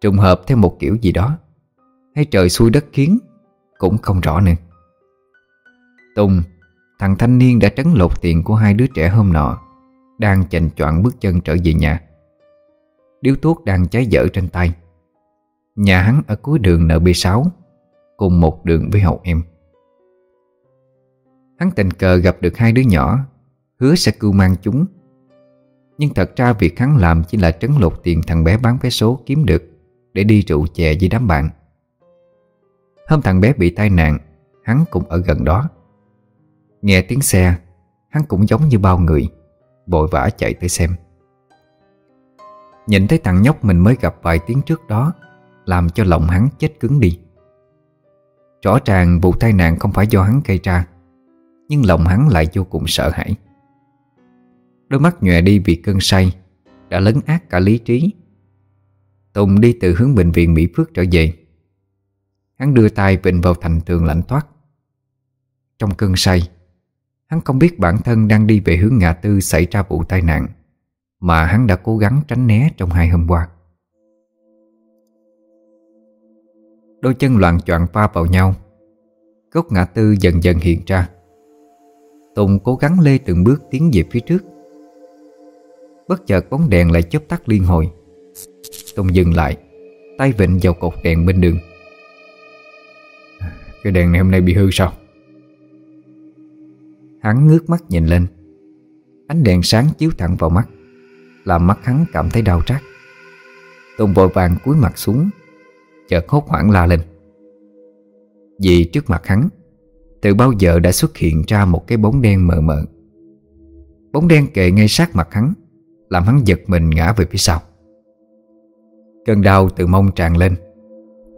Trùng hợp theo một kiểu gì đó, Hay trời xui đất khiến Cũng không rõ nữa. Tùng, Thằng thanh niên đã trấn lột tiền của hai đứa trẻ hôm nọ, Đang chành choạng bước chân trở về nhà. Điếu thuốc đang cháy dở trên tay. Nhà hắn ở cuối đường NB6 Cùng một đường với hậu em. Hắn tình cờ gặp được hai đứa nhỏ, Hứa sẽ cưu mang chúng. Nhưng thật ra việc hắn làm Chỉ là trấn lột tiền thằng bé bán vé số kiếm được Để đi rượu chè với đám bạn. Hôm thằng bé bị tai nạn, Hắn cũng ở gần đó. Nghe tiếng xe, Hắn cũng giống như bao người, Vội vã chạy tới xem. Nhìn thấy thằng nhóc mình mới gặp vài tiếng trước đó, Làm cho lòng hắn chết cứng đi. Rõ ràng vụ tai nạn không phải do hắn gây ra nhưng lòng hắn lại vô cùng sợ hãi. Đôi mắt nhòe đi vì cơn say, Đã lấn át cả lý trí. Tùng đi từ hướng bệnh viện Mỹ Phước trở về. Hắn đưa tay vịnh vào thành tường lạnh toát. Trong cơn say, Hắn không biết bản thân đang đi về hướng ngã tư xảy ra vụ tai nạn, Mà hắn đã cố gắng tránh né trong hai hôm qua. Đôi chân loạn choạng va vào nhau, Gốc ngã tư dần dần hiện ra. Tùng cố gắng lê từng bước tiến về phía trước. Bất chợt bóng đèn lại chớp tắt liên hồi. Tùng dừng lại, Tay vịnh vào cột đèn bên đường. Cái đèn này hôm nay bị hư sao? Hắn ngước mắt nhìn lên. Ánh đèn sáng chiếu thẳng vào mắt, Làm mắt hắn cảm thấy đau rát. Tùng vội vàng cúi mặt xuống, Chợt hốt hoảng la lên. Vì trước mặt hắn từ bao giờ đã xuất hiện ra một cái bóng đen mờ mờ? Bóng đen kề ngay sát mặt hắn, Làm hắn giật mình ngã về phía sau. Cơn đau từ mông tràn lên.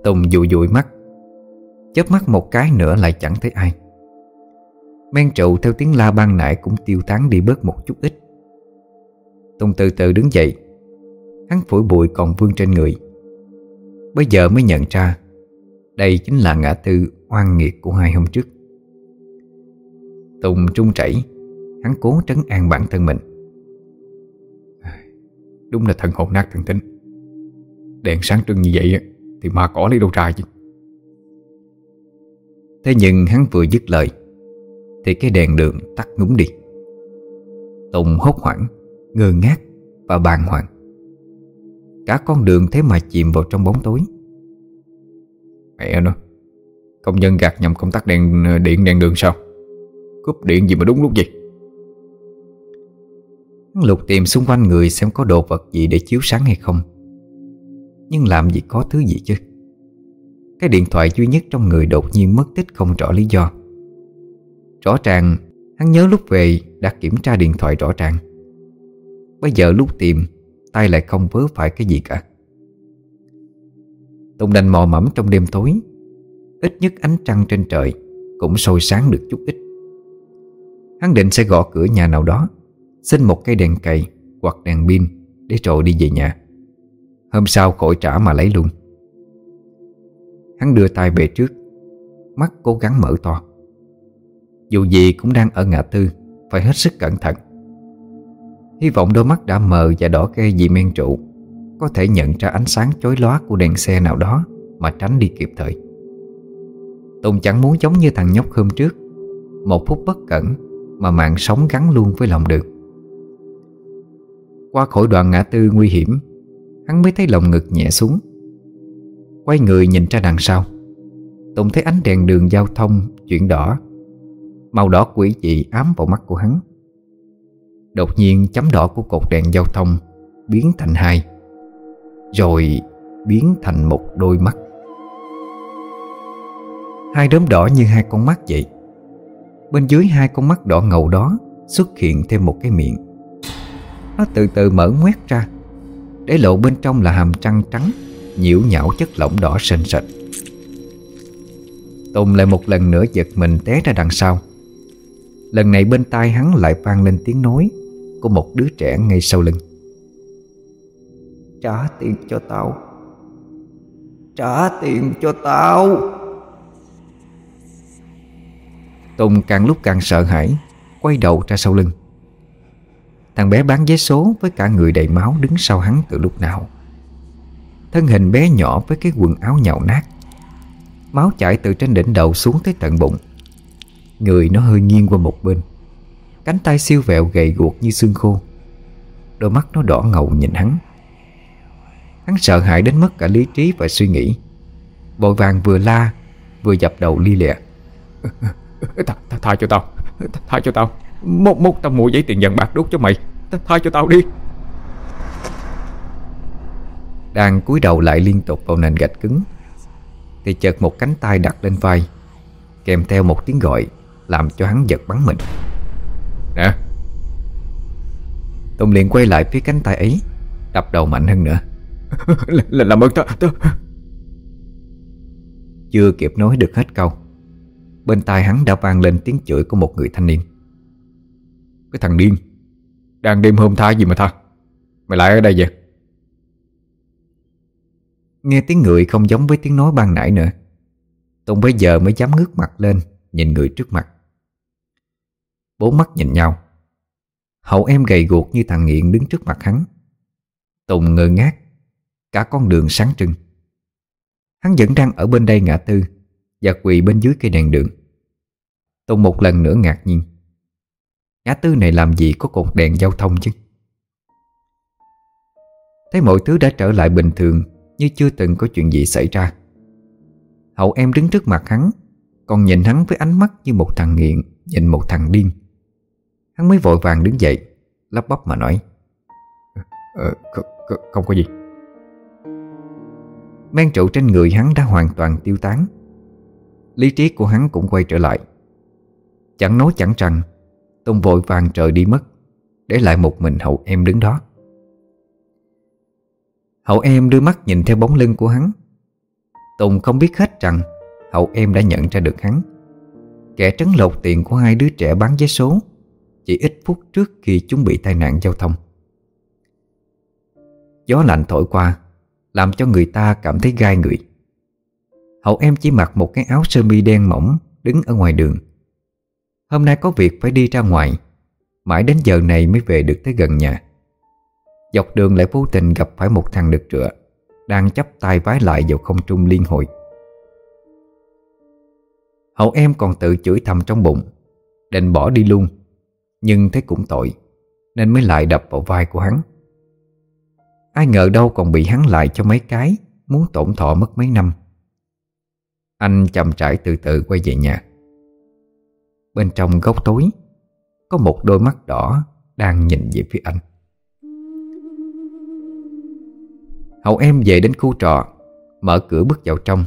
Tùng dụi dụi mắt. Chớp mắt một cái nữa lại chẳng thấy ai. Men trụ theo tiếng la ban nãy cũng tiêu tán đi bớt một chút ít. Tùng từ từ đứng dậy. Hắn phủi bụi còn vương trên người. Bây giờ mới nhận ra, Đây chính là ngã tư oan nghiệt của hai hôm trước. Tùng trung chảy, Hắn cố trấn an bản thân mình. Đúng là thần hồn nát thần tính Đèn sáng trưng như vậy Thì ma cỏ lấy đâu ra chứ? Thế nhưng hắn vừa dứt lời, Thì cái đèn đường tắt ngúng đi. Tùng hốt hoảng, Ngơ ngác và bàng hoàng. Cả con đường thế mà chìm vào trong bóng tối. Mẹ nó, Công nhân gạt nhầm công tắc đèn, điện đèn đường sao? Cúp điện gì mà đúng lúc vậy? Lục tìm xung quanh người xem có đồ vật gì để chiếu sáng hay không. Nhưng làm gì có thứ gì chứ? Cái điện thoại duy nhất trong người đột nhiên mất tích không rõ lý do. Rõ ràng, Hắn nhớ lúc về đã kiểm tra điện thoại rõ ràng. Bây giờ lúc tìm, Tay lại không vớ phải cái gì cả. Tùng đành mò mẫm trong đêm tối, Ít nhất ánh trăng trên trời Cũng sôi sáng được chút ít. Hắn định sẽ gõ cửa nhà nào đó, Xin một cây đèn cày Hoặc đèn pin Để rồi đi về nhà. Hôm sau khỏi trả mà lấy luôn. Hắn đưa tay về trước, Mắt cố gắng mở to. Dù gì cũng đang ở ngã tư, Phải hết sức cẩn thận. Hy vọng đôi mắt đã mờ và đỏ kê vì men trụ Có thể nhận ra ánh sáng chói lóa của đèn xe nào đó Mà tránh đi kịp thời. Tùng chẳng muốn giống như thằng nhóc hôm trước, Một phút bất cẩn mà mạng sống gắn luôn với lòng đường Qua khỏi đoạn ngã tư nguy hiểm, Hắn mới thấy lòng ngực nhẹ xuống. Quay người nhìn ra đằng sau Tùng thấy ánh đèn đường giao thông chuyển đỏ. Màu đỏ quỷ dị ám vào mắt của hắn. Đột nhiên chấm đỏ của cột đèn giao thông Biến thành hai, Rồi biến thành một đôi mắt. Hai đốm đỏ như hai con mắt vậy Bên dưới hai con mắt đỏ ngầu đó Xuất hiện thêm một cái miệng. Nó từ từ mở ngoét ra. Để lộ bên trong là hàm trăng trắng, Nhiễu nhão chất lỏng đỏ sền sệt Tùng lại một lần nữa giật mình té ra đằng sau. Lần này bên tai hắn lại vang lên tiếng nói Của một đứa trẻ ngay sau lưng. Trả tiền cho tao. Trả tiền cho tao. Tùng càng lúc càng sợ hãi, Quay đầu ra sau lưng. Thằng bé bán vé số với cả người đầy máu đứng sau hắn từ lúc nào. Thân hình bé nhỏ với cái quần áo nhào nát. Máu chảy từ trên đỉnh đầu xuống tới tận bụng. Người nó hơi nghiêng qua một bên. Cánh tay siêu vẹo gầy guộc như xương khô. Đôi mắt nó đỏ ngầu nhìn hắn. Hắn sợ hãi đến mất cả lý trí và suy nghĩ. Vội vàng vừa la, Vừa dập đầu ly lịa. Tha, tha, tha cho tao. Tha, tha cho tao. Mốt mốt tao mua giấy tiền vàng bạc đốt cho mày. Tha, tha cho tao đi. Đang cúi đầu lại liên tục vào nền gạch cứng Thì chợt một cánh tay đặt lên vai Kèm theo một tiếng gọi Làm cho hắn giật bắn mình. Nè. Tùng liền quay lại phía cánh tay ấy Đập đầu mạnh hơn nữa. Là, Làm ơn tao ta. Chưa kịp nói được hết câu Bên tai hắn đã vang lên tiếng chửi của một người thanh niên. Cái thằng điên, Đang đêm hôm tha gì mà tha? Mày lại ở đây vậy? Nghe tiếng người không giống với tiếng nói ban nãy nữa, Tùng bây giờ mới dám ngước mặt lên, Nhìn người trước mặt. Bốn mắt nhìn nhau. Hậu em gầy guộc như thằng nghiện đứng trước mặt hắn. Tùng ngơ ngác, Cả con đường sáng trưng. Hắn vẫn đang ở bên đây ngã tư và quỳ bên dưới cây đèn đường. Tùng một lần nữa ngạc nhiên. Ngã tư này làm gì có cột đèn giao thông chứ? Thấy mọi thứ đã trở lại bình thường Như chưa từng có chuyện gì xảy ra. Hậu em đứng trước mặt hắn Còn nhìn hắn với ánh mắt như một thằng nghiện Nhìn một thằng điên. Hắn mới vội vàng đứng dậy Lắp bắp mà nói ờ, ờ không, không có gì. Men trụ trên người hắn đã hoàn toàn tiêu tán. Lý trí của hắn cũng quay trở lại. Chẳng nói chẳng rằng Tùng vội vàng trời đi mất, Để lại một mình hậu em đứng đó. Hậu em đưa mắt nhìn theo bóng lưng của hắn. Tùng không biết hết rằng, Hậu em đã nhận ra được hắn. Kẻ trấn lột tiền của hai đứa trẻ bán vé số, Chỉ ít phút trước khi chúng bị tai nạn giao thông. Gió lạnh thổi qua, Làm cho người ta cảm thấy gai người. Hậu em chỉ mặc một cái áo sơ mi đen mỏng, Đứng ở ngoài đường. Hôm nay có việc phải đi ra ngoài. Mãi đến giờ này mới về được tới gần nhà. Dọc đường lại vô tình gặp phải một thằng đực rửa, Đang chấp tay vái lại vào không trung liên hồi. Hậu em còn tự chửi thầm trong bụng, Định bỏ đi luôn, Nhưng thấy cũng tội, Nên mới lại đập vào vai của hắn. Ai ngờ đâu còn bị hắn lại cho mấy cái, Muốn tổn thọ mất mấy năm. Anh chậm trải từ từ quay về nhà. Bên trong góc tối, Có một đôi mắt đỏ Đang nhìn về phía anh. Hậu em về đến khu trọ, Mở cửa bước vào trong.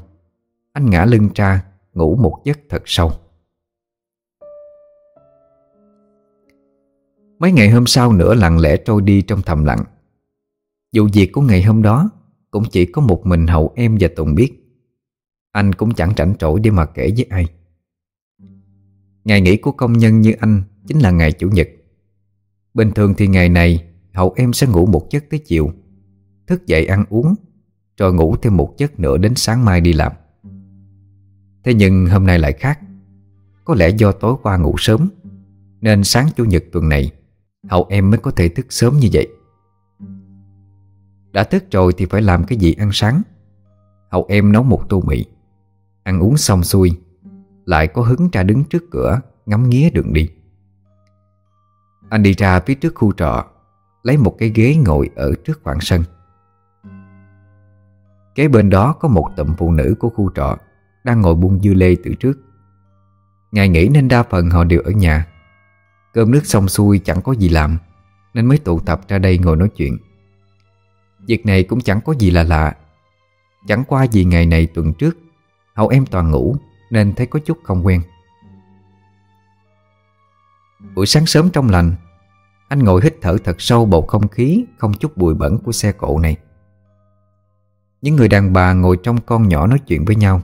Anh ngã lưng ra, Ngủ một giấc thật sâu. Mấy ngày hôm sau nữa lặng lẽ trôi đi trong thầm lặng. Dù việc của ngày hôm đó, Cũng chỉ có một mình Hậu em và Tùng biết. Anh cũng chẳng rảnh trỗi để mà kể với ai. Ngày nghỉ của công nhân như anh Chính là ngày Chủ nhật. Bình thường thì ngày này, Hậu em sẽ ngủ một giấc tới chiều. Thức dậy ăn uống, Rồi ngủ thêm một giấc nữa đến sáng mai đi làm. Thế nhưng hôm nay lại khác. Có lẽ do tối qua ngủ sớm, Nên sáng Chủ nhật tuần này, Hậu em mới có thể thức sớm như vậy. Đã thức rồi thì phải làm cái gì ăn sáng? Hậu em nấu một tô mì. Ăn uống xong xuôi, Lại có hứng ra đứng trước cửa, Ngắm nghía đường đi. Anh đi ra phía trước khu trọ, Lấy một cái ghế ngồi ở trước khoảng sân. Kế bên đó có một tụm phụ nữ của khu trọ Đang ngồi buông dưa lê từ trước. Ngày nghỉ nên đa phần họ đều ở nhà. Cơm nước xong xuôi chẳng có gì làm, Nên mới tụ tập ra đây ngồi nói chuyện. Việc này cũng chẳng có gì là lạ. Chẳng qua vì ngày này tuần trước Hậu em toàn ngủ, Nên thấy có chút không quen. Buổi sáng sớm trong lành, Anh ngồi hít thở thật sâu bầu không khí, Không chút bụi bẩn của xe cộ này. Những người đàn bà ngồi trong con nhỏ nói chuyện với nhau.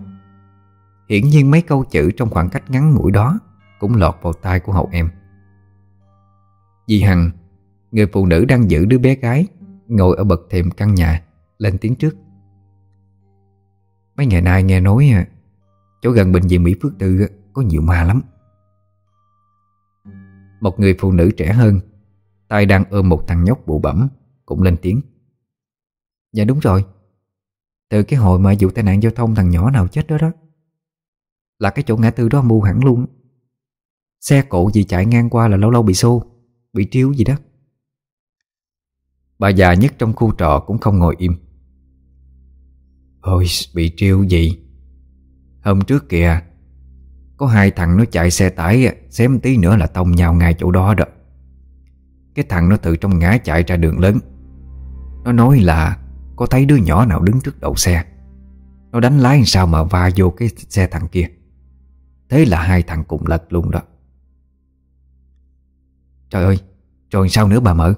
Hiển nhiên mấy câu chữ trong khoảng cách ngắn ngủi đó Cũng lọt vào tai của hậu em. Dì Hằng, Người phụ nữ đang giữ đứa bé gái, Ngồi ở bậc thềm căn nhà, Lên tiếng trước. Mấy ngày nay nghe nói Chỗ gần bệnh viện Mỹ Phước Tư Có nhiều ma lắm. Một người phụ nữ trẻ hơn, tay đang ôm một thằng nhóc bụ bẩm, Cũng lên tiếng. Dạ đúng rồi. Từ cái hồi mà vụ tai nạn giao thông thằng nhỏ nào chết đó đó, Là cái chỗ ngã tư đó mù hẳn luôn. Xe cộ gì chạy ngang qua là lâu lâu bị xô, Bị triếu gì đó. Bà già nhất trong khu trọ cũng không ngồi im. Ôi bị triêu gì? Hôm trước kìa, Có hai thằng nó chạy xe tải, Xém tí nữa là tông nhau ngay chỗ đó đó. Cái thằng nó từ trong ngã chạy ra đường lớn. Nó nói là có thấy đứa nhỏ nào đứng trước đầu xe. Nó đánh lái làm sao mà va vô cái xe thằng kia. Thế là hai thằng cùng lật luôn đó. Trời ơi, Rồi sao nữa bà mở?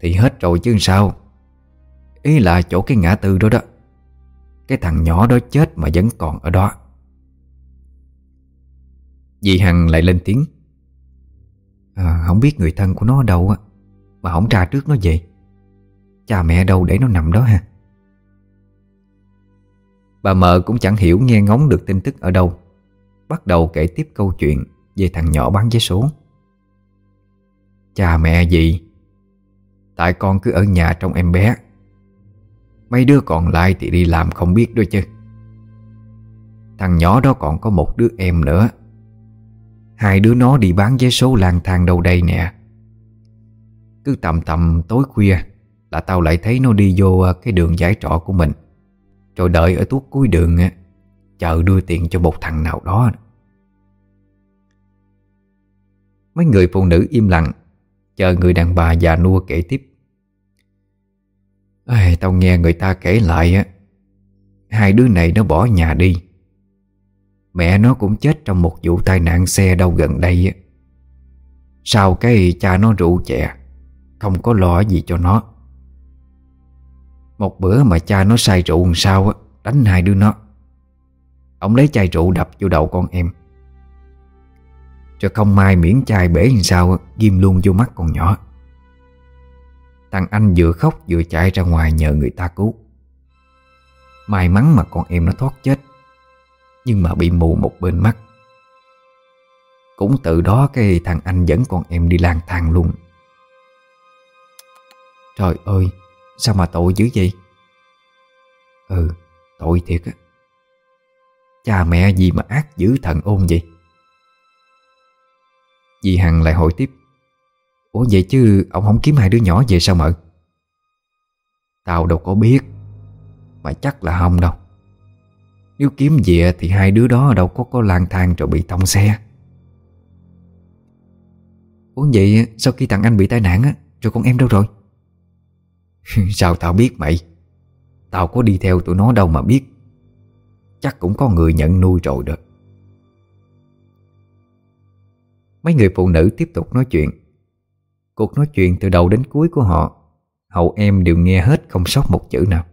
Thì hết rồi chứ sao? Ý là chỗ cái ngã tư đó đó Cái thằng nhỏ đó chết mà vẫn còn ở đó. Dì Hằng lại lên tiếng. À, Không biết người thân của nó ở đâu á Mà không tra trước nó vậy Cha mẹ đâu để nó nằm đó ha. Bà mợ cũng chẳng hiểu nghe ngóng được tin tức ở đâu Bắt đầu kể tiếp câu chuyện Về thằng nhỏ bán vé số. Cha mẹ gì Tại con cứ ở nhà trong em bé Mấy đứa còn lại thì đi làm không biết đôi chứ. Thằng nhỏ đó còn có một đứa em nữa. Hai đứa nó đi bán vé số lang thang đâu đây nè. Cứ tầm tầm tối khuya là tao lại thấy nó đi vô à, cái đường giải trọ của mình. Rồi đợi ở tuốt cuối đường à, Chờ đưa tiền cho một thằng nào đó. Mấy người phụ nữ im lặng, Chờ người đàn bà già nua kể tiếp. Ai, Tao nghe người ta kể lại á Hai đứa này nó bỏ nhà đi. Mẹ nó cũng chết trong một vụ tai nạn xe đâu gần đây á. Sau cái cha nó rượu chè Không có lo gì cho nó. Một bữa mà cha nó say rượu làm sao á Đánh hai đứa nó. Ông lấy chai rượu đập vô đầu con em. Cho không mai miễn chai bể làm sao Ghim luôn vô mắt con nhỏ. Thằng anh vừa khóc vừa chạy ra ngoài nhờ người ta cứu. May mắn mà con em nó thoát chết, Nhưng mà bị mù một bên mắt. Cũng từ đó cái thằng anh dẫn con em đi lang thang luôn. Trời ơi, Sao mà tội dữ vậy? Ừ tội thiệt á. Cha mẹ gì mà ác dữ thần ôn vậy? Dì Hằng lại hỏi tiếp. Ủa vậy chứ ông không kiếm hai đứa nhỏ về sao mợ Tao đâu có biết, Mà chắc là không đâu. Nếu kiếm về thì hai đứa đó đâu có có lang thang rồi bị tông xe. Ủa vậy sau khi thằng anh bị tai nạn á, Rồi con em đâu rồi? Sao tao biết mày? Tao có đi theo tụi nó đâu mà biết. Chắc cũng có người nhận nuôi rồi đó. Mấy người phụ nữ tiếp tục nói chuyện. Cuộc nói chuyện từ đầu đến cuối của họ Hậu em đều nghe hết không sót một chữ nào.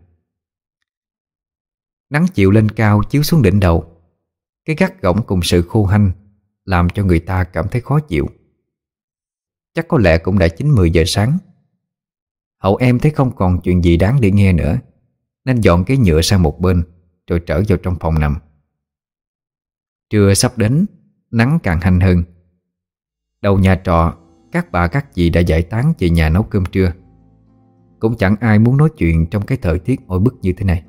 Nắng chiều lên cao chiếu xuống đỉnh đầu. Cái gắt gỏng cùng sự khô hanh Làm cho người ta cảm thấy khó chịu. Chắc có lẽ cũng đã 9-10 giờ sáng. Hậu em thấy không còn chuyện gì đáng để nghe nữa, Nên dọn cái nhựa sang một bên Rồi trở vào trong phòng nằm. Trưa sắp đến, Nắng càng hanh hơn. Đầu nhà trọ các bà các chị đã giải tán về nhà nấu cơm trưa. Cũng chẳng ai muốn nói chuyện Trong cái thời tiết oi bức như thế này.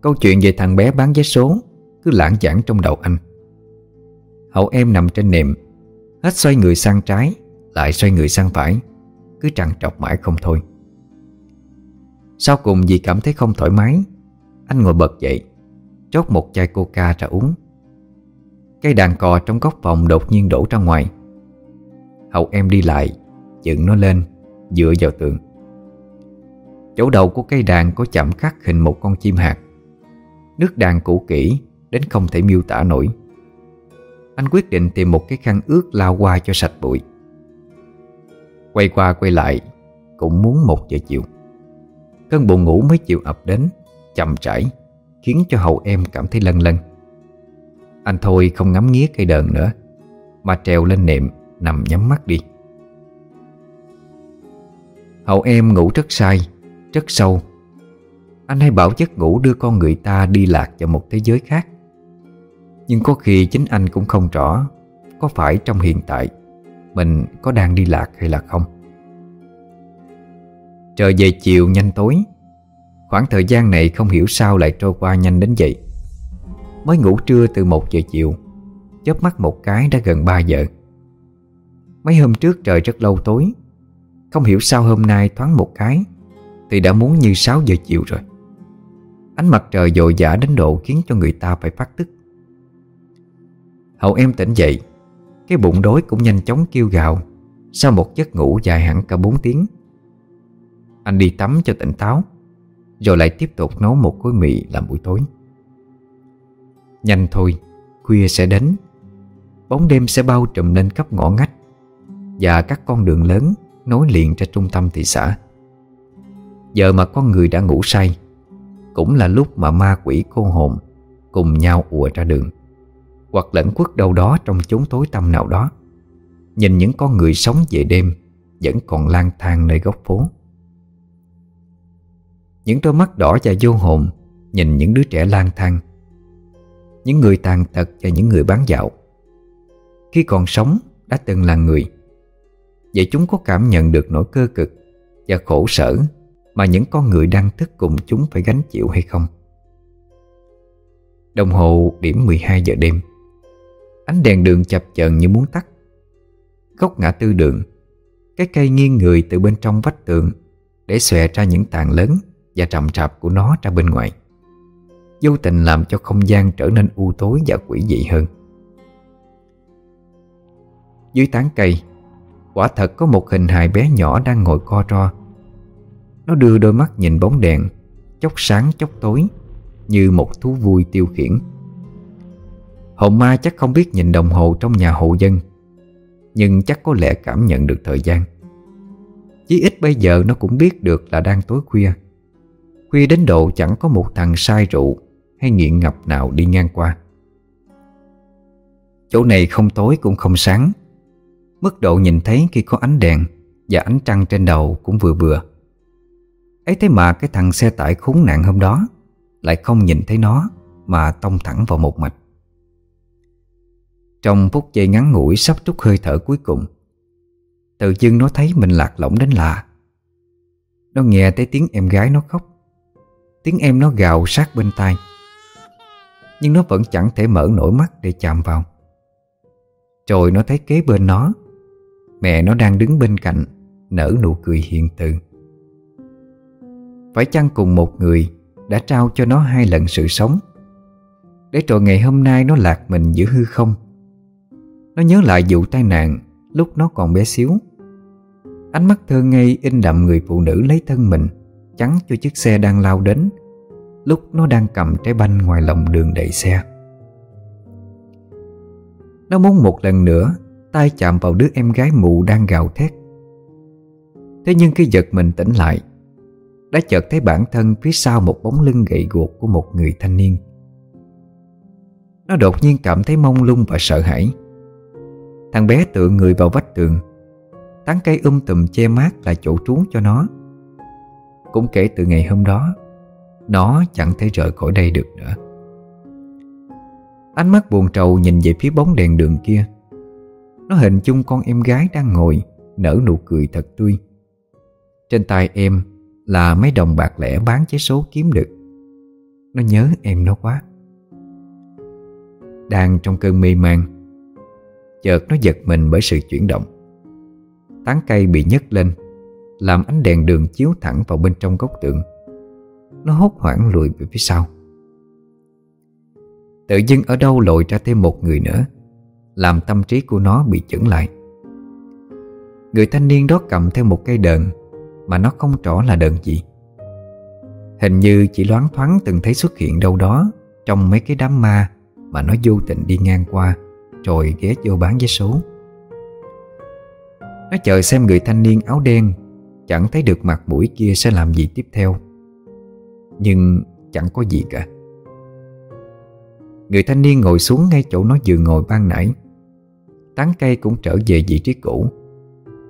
Câu chuyện về thằng bé bán vé số Cứ lãng giảng trong đầu anh. Hậu em nằm trên nệm, Hết xoay người sang trái, Lại xoay người sang phải, Cứ trằn trọc mãi không thôi. Sau cùng vì cảm thấy không thoải mái, Anh ngồi bật dậy, Chốt một chai coca ra uống. Cây đàn cò trong góc phòng đột nhiên đổ ra ngoài. Hậu em đi lại, Dựng nó lên, Dựa vào tường. Chỗ đầu của cây đàn có chạm khắc hình một con chim hạt Nước đàn cũ kỹ, Đến không thể miêu tả nổi. Anh quyết định tìm một cái khăn ướt lao qua cho sạch bụi. Quay qua quay lại, Cũng muốn một giờ chiều. Cơn buồn ngủ mới chịu ập đến, Chậm rãi, Khiến cho hậu em cảm thấy lân lân Anh thôi không ngắm nghía cây đờn nữa, Mà trèo lên nệm Nằm nhắm mắt đi. Hậu em ngủ rất sai, Rất sâu. Anh hay bảo giấc ngủ đưa con người ta đi lạc vào một thế giới khác. Nhưng có khi chính anh cũng không rõ Có phải trong hiện tại Mình có đang đi lạc hay là không. Trời về chiều nhanh tối. Khoảng thời gian này không hiểu sao lại trôi qua nhanh đến vậy. Mới ngủ trưa từ 1 giờ chiều, chớp mắt một cái đã gần 3 giờ. Mấy hôm trước trời rất lâu tối. Không hiểu sao hôm nay thoáng một cái, Thì đã muốn như 6 giờ chiều rồi. Ánh mặt trời dội dã đến độ khiến cho người ta phải phát tức. Hậu em tỉnh dậy, Cái bụng đói cũng nhanh chóng kêu gào Sau một giấc ngủ dài hẳn cả 4 tiếng. Anh đi tắm cho tỉnh táo, Rồi lại tiếp tục nấu một gói mì làm buổi tối. Nhanh thôi, Khuya sẽ đến. Bóng đêm sẽ bao trùm lên khắp ngõ ngách và các con đường lớn nối liền ra trung tâm thị xã. Giờ mà con người đã ngủ say, cũng là lúc mà ma quỷ cô hồn cùng nhau ùa ra đường, hoặc lẫn quất đâu đó trong chốn tối tăm nào đó. Nhìn những con người sống về đêm vẫn còn lang thang nơi góc phố. Những đôi mắt đỏ và vô hồn nhìn những đứa trẻ lang thang, những người tàn tật và những người bán dạo. Khi còn sống đã từng là người Vậy chúng có cảm nhận được nỗi cơ cực Và khổ sở Mà những con người đang thức cùng chúng phải gánh chịu hay không. Đồng hồ điểm 12 giờ đêm. Ánh đèn đường chập chờn như muốn tắt. Góc ngã tư đường, Cái cây nghiêng người từ bên trong vách tường Để xòe ra những tàn lớn Và trầm trạp của nó ra bên ngoài. Vô tình làm cho không gian trở nên u tối và quỷ dị hơn. Dưới tán cây Quả thật có một hình hài bé nhỏ đang ngồi co ro. Nó đưa đôi mắt nhìn bóng đèn, Chốc sáng chốc tối, Như một thú vui tiêu khiển. Hồn ma chắc không biết nhìn đồng hồ trong nhà hộ dân, Nhưng chắc có lẽ cảm nhận được thời gian. Chí ít bây giờ nó cũng biết được là đang tối khuya. Khuya đến độ chẳng có một thằng say rượu hay nghiện ngập nào đi ngang qua. Chỗ này không tối cũng không sáng. Mức độ nhìn thấy khi có ánh đèn Và ánh trăng trên đầu cũng vừa vừa. Ấy thế mà cái thằng xe tải khốn nạn hôm đó Lại không nhìn thấy nó Mà tông thẳng vào một mạch. Trong phút giây ngắn ngủi sắp trút hơi thở cuối cùng, Tự dưng nó thấy mình lạc lõng đến lạ. Nó nghe thấy tiếng em gái nó khóc, Tiếng em nó gào sát bên tai, Nhưng nó vẫn chẳng thể mở nổi mắt để chạm vào. Rồi nó thấy kế bên nó Mẹ nó đang đứng bên cạnh, Nở nụ cười hiền từ. Phải chăng cùng một người Đã trao cho nó hai lần sự sống? Để rồi ngày hôm nay nó lạc mình giữa hư không. Nó nhớ lại vụ tai nạn Lúc nó còn bé xíu. Ánh mắt thơ ngây in đậm người phụ nữ lấy thân mình, Chắn cho chiếc xe đang lao đến, Lúc nó đang cầm trái banh ngoài lòng đường đẩy xe. Nó muốn một lần nữa tay chạm vào đứa em gái mụ đang gào thét. Thế nhưng khi giật mình tỉnh lại, Đã chợt thấy bản thân phía sau một bóng lưng gậy guộc của một người thanh niên. Nó đột nhiên cảm thấy mông lung và sợ hãi. Thằng bé tựa người vào vách tường, Tán cây um tùm che mát là chỗ trú cho nó. Cũng kể từ ngày hôm đó, Nó chẳng thể rời khỏi đây được nữa. Ánh mắt buồn trầu nhìn về phía bóng đèn đường kia nó hình chung con em gái đang ngồi, Nở nụ cười thật tươi. Trên tay em là mấy đồng bạc lẻ bán ché số kiếm được. Nó nhớ em nó quá. Đang trong cơn mê man, Chợt nó giật mình bởi sự chuyển động. Tán cây bị nhấc lên, Làm ánh đèn đường chiếu thẳng vào bên trong góc tượng Nó hốt hoảng lùi về phía sau. Tự dưng ở đâu lội ra thêm một người nữa? Làm tâm trí của nó bị chững lại. Người thanh niên đó cầm theo một cây đờn, Mà nó không rõ là đờn gì. Hình như chỉ loáng thoáng từng thấy xuất hiện đâu đó Trong mấy cái đám ma Mà nó vô tình đi ngang qua, Rồi ghé vô bán vé số. Nó chờ xem người thanh niên áo đen Chẳng thấy được mặt mũi kia sẽ làm gì tiếp theo. Nhưng chẳng có gì cả. Người thanh niên ngồi xuống ngay chỗ nó vừa ngồi ban nãy. Tán cây cũng trở về vị trí cũ,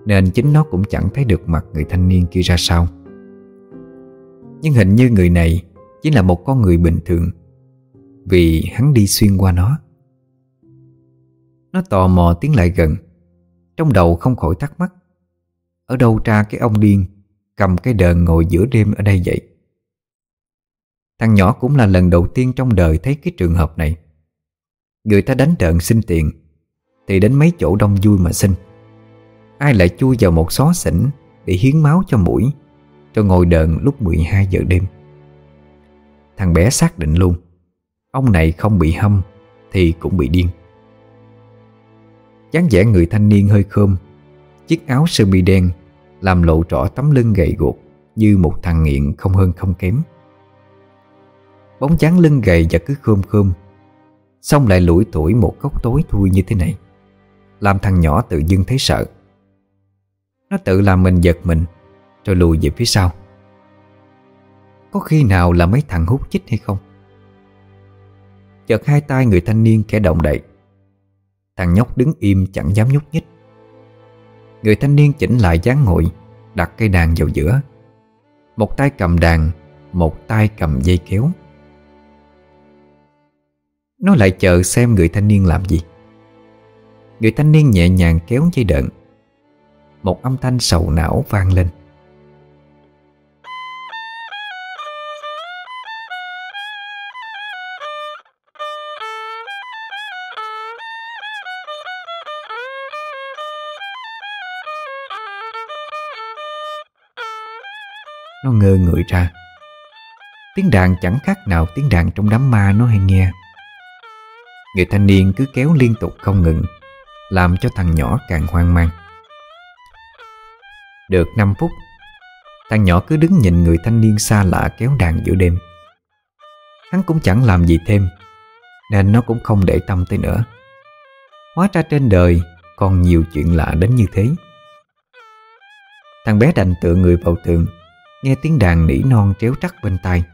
Nên chính nó cũng chẳng thấy được mặt người thanh niên kia ra sao. Nhưng hình như người này Chỉ là một con người bình thường, Vì hắn đi xuyên qua nó. Nó tò mò tiến lại gần, trong đầu không khỏi thắc mắc, Ở đâu ra cái ông điên Cầm cái đờn ngồi giữa đêm ở đây vậy? Thằng nhỏ cũng là lần đầu tiên trong đời thấy cái trường hợp này. Người ta đánh trận xin tiền, Thì đến mấy chỗ đông vui mà xin. Ai lại chui vào một xó xỉnh Để hiến máu cho mũi, Cho ngồi đờn lúc 12 giờ đêm. Thằng bé xác định luôn, Ông này không bị hâm Thì cũng bị điên. Dáng vẻ người thanh niên hơi khơm, Chiếc áo sơ mi đen Làm lộ rõ tấm lưng gầy guộc Như một thằng nghiện không hơn không kém. Bóng dáng lưng gầy và cứ khơm khơm. Xong lại lủi tuổi một góc tối thui như thế này. Làm thằng nhỏ tự dưng thấy sợ. Nó tự làm mình giật mình, Rồi lùi về phía sau. Có khi nào là mấy thằng hút chích hay không? Chợt hai tay người thanh niên kẻ động đậy. Thằng nhóc đứng im chẳng dám nhúc nhích. Người thanh niên chỉnh lại dáng ngồi, Đặt cây đàn vào giữa. Một tay cầm đàn, Một tay cầm dây kéo. Nó lại chờ xem người thanh niên làm gì. Người thanh niên nhẹ nhàng kéo dây đợn. Một âm thanh sầu não vang lên. Nó ngơ người ra. Tiếng đàn chẳng khác nào tiếng đàn trong đám ma nó hay nghe. Người thanh niên cứ kéo liên tục không ngừng, Làm cho thằng nhỏ càng hoang mang. Được 5 phút, Thằng nhỏ cứ đứng nhìn người thanh niên xa lạ kéo đàn giữa đêm. Hắn cũng chẳng làm gì thêm, Nên nó cũng không để tâm tới nữa. Hóa ra trên đời còn nhiều chuyện lạ đến như thế. Thằng bé đành tựa người vào tường, Nghe tiếng đàn nỉ non tréo trắc bên tai.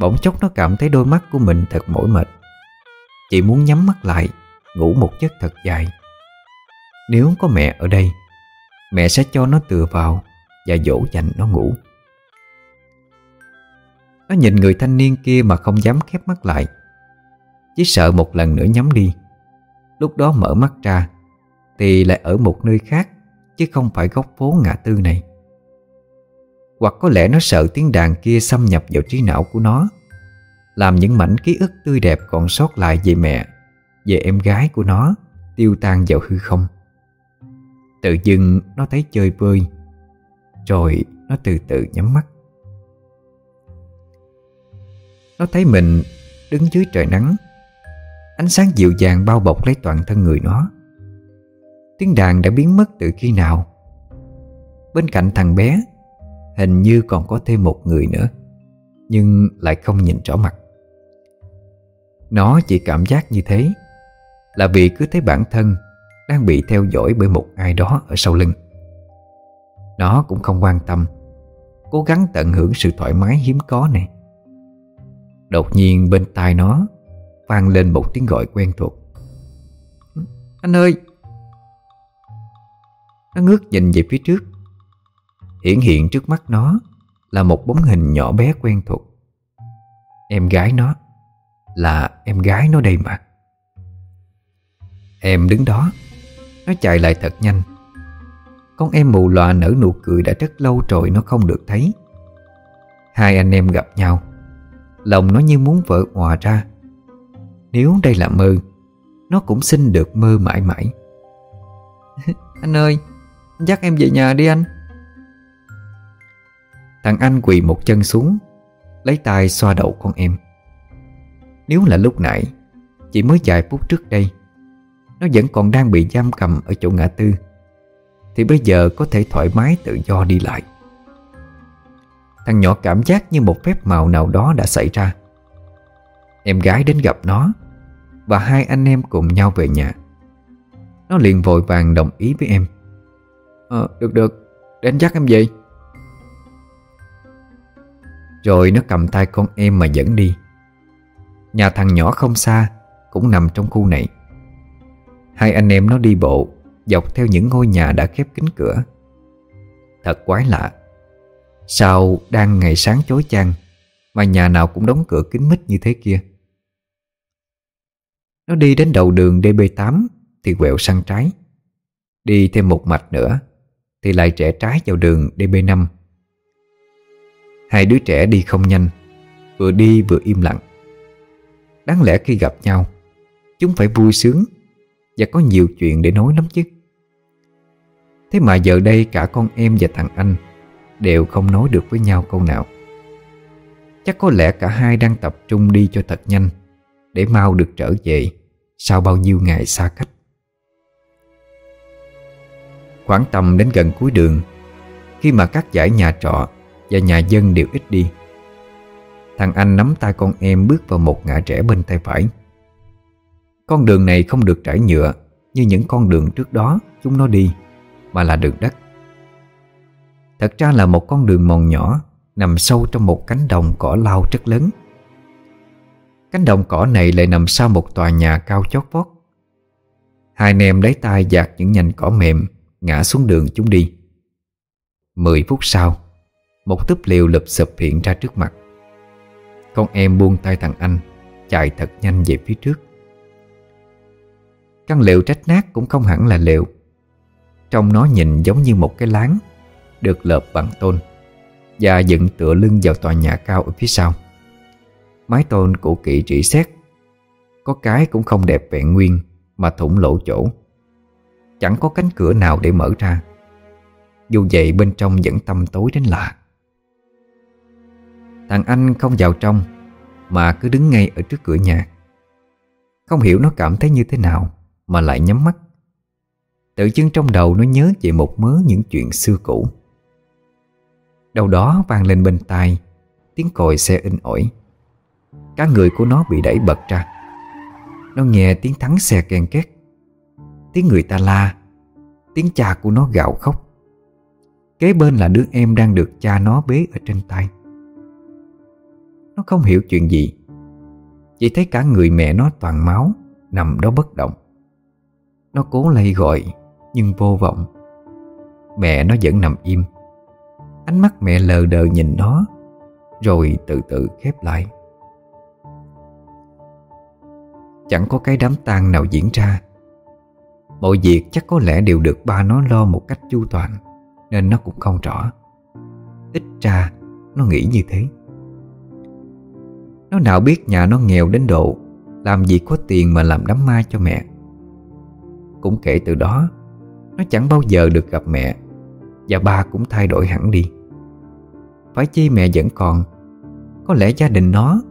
Bỗng chốc nó cảm thấy đôi mắt của mình thật mỏi mệt. Chị muốn nhắm mắt lại, Ngủ một giấc thật dài. Nếu có mẹ ở đây, Mẹ sẽ cho nó tựa vào Và dỗ dành nó ngủ. Nó nhìn người thanh niên kia mà không dám khép mắt lại. Chỉ sợ một lần nữa nhắm đi. Lúc đó mở mắt ra, Thì lại ở một nơi khác, Chứ không phải góc phố ngã tư này. Hoặc có lẽ nó sợ tiếng đàn kia xâm nhập vào trí não của nó. Làm những mảnh ký ức tươi đẹp còn sót lại về mẹ, Về em gái của nó, Tiêu tan vào hư không. Tự dưng nó thấy chơi vơi Rồi nó từ từ nhắm mắt. Nó thấy mình đứng dưới trời nắng, Ánh sáng dịu dàng bao bọc lấy toàn thân người nó. Tiếng đàn đã biến mất từ khi nào? Bên cạnh thằng bé, Hình như còn có thêm một người nữa, Nhưng lại không nhìn rõ mặt. Nó chỉ cảm giác như thế, Là vì cứ thấy bản thân Đang bị theo dõi bởi một ai đó ở sau lưng. Nó cũng không quan tâm, Cố gắng tận hưởng sự thoải mái hiếm có này. Đột nhiên bên tai nó vang lên một tiếng gọi quen thuộc. Anh ơi! Nó ngước nhìn về phía trước. Hiển hiện trước mắt nó Là một bóng hình nhỏ bé quen thuộc. Em gái nó. Là em gái nó đây mà. Em đứng đó, Nó chạy lại thật nhanh. Con em mù lòa nở nụ cười đã rất lâu rồi nó không được thấy. Hai anh em gặp nhau, Lòng nó như muốn vỡ hòa ra. Nếu đây là mơ, Nó cũng xin được mơ mãi mãi. Anh ơi, Dắt em về nhà đi anh. Thằng anh quỳ một chân xuống, Lấy tay xoa đầu con em. Nếu là lúc nãy, Chỉ mới vài phút trước đây, Nó vẫn còn đang bị giam cầm Ở chỗ ngã tư, Thì bây giờ có thể thoải mái tự do đi lại. Thằng nhỏ cảm giác như một phép màu nào đó đã xảy ra. Em gái đến gặp nó, Và hai anh em cùng nhau về nhà. Nó liền vội vàng đồng ý với em. Ờ được được Để anh dắt em về. Rồi nó cầm tay con em mà dẫn đi. Nhà thằng nhỏ không xa, Cũng nằm trong khu này. Hai anh em nó đi bộ, Dọc theo những ngôi nhà đã khép kín cửa. Thật quái lạ, Sao đang ngày sáng chói chang Mà nhà nào cũng đóng cửa kín mít như thế kia? Nó đi đến đầu đường DB8 Thì quẹo sang trái. Đi thêm một mạch nữa Thì lại trẻ trái vào đường DB5 Hai đứa trẻ đi không nhanh, Vừa đi vừa im lặng. Đáng lẽ khi gặp nhau, Chúng phải vui sướng Và có nhiều chuyện để nói lắm chứ. Thế mà giờ đây cả con em và thằng anh Đều không nói được với nhau câu nào. Chắc có lẽ cả hai đang tập trung đi cho thật nhanh Để mau được trở về sau bao nhiêu ngày xa cách. Khoảng tầm đến gần cuối đường, Khi mà các dãy nhà trọ Và nhà dân đều ít đi Thằng anh nắm tay con em bước vào một ngã rẽ bên tay phải. Con đường này không được trải nhựa Như những con đường trước đó chúng nó đi, Mà là đường đất. Thật ra là một con đường mòn nhỏ, Nằm sâu trong một cánh đồng cỏ lau rất lớn. Cánh đồng cỏ này lại nằm sau một tòa nhà cao chót vót. Hai anh em lấy tay giạt những nhành cỏ mềm, Ngã xuống đường chúng đi. Mười phút sau, Một túp liều lụp sụp hiện ra trước mặt. Con em buông tay thằng anh, Chạy thật nhanh về phía trước. Căn liệu trách nát cũng không hẳn là liệu Trong nó nhìn giống như một cái láng Được lợp bằng tôn Và dựng tựa lưng vào tòa nhà cao ở phía sau. Mái tôn cũ kỹ rỉ sét, Có cái cũng không đẹp vẹn nguyên Mà thủng lỗ chỗ. Chẳng có cánh cửa nào để mở ra. Dù vậy bên trong vẫn tăm tối đến lạ. Thằng anh không vào trong, Mà cứ đứng ngay ở trước cửa nhà. Không hiểu nó cảm thấy như thế nào, Mà lại nhắm mắt. Tự dưng trong đầu nó nhớ về một mớ những chuyện xưa cũ. Đầu đó vang lên bên tai, Tiếng còi xe in ỏi. Cả người của nó bị đẩy bật ra. Nó nghe tiếng thắng xe kèn két. Tiếng người ta la, Tiếng cha của nó gạo khóc. Kế bên là đứa em đang được cha nó bế ở trên tay. Nó không hiểu chuyện gì. Chỉ thấy cả người mẹ nó toàn máu, Nằm đó bất động. Nó cố lay gọi, Nhưng vô vọng. Mẹ nó vẫn nằm im. Ánh mắt mẹ lờ đờ nhìn nó, Rồi từ từ khép lại. Chẳng có cái đám tang nào diễn ra. Mọi việc chắc có lẽ đều được ba nó lo một cách chu toàn, Nên nó cũng không rõ. Ít ra, nó nghĩ như thế. Nó nào biết nhà nó nghèo đến độ, Làm gì có tiền mà làm đám ma cho mẹ. Cũng kể từ đó, Nó chẳng bao giờ được gặp mẹ, Và ba cũng thay đổi hẳn đi. Phải chi mẹ vẫn còn, Có lẽ gia đình nó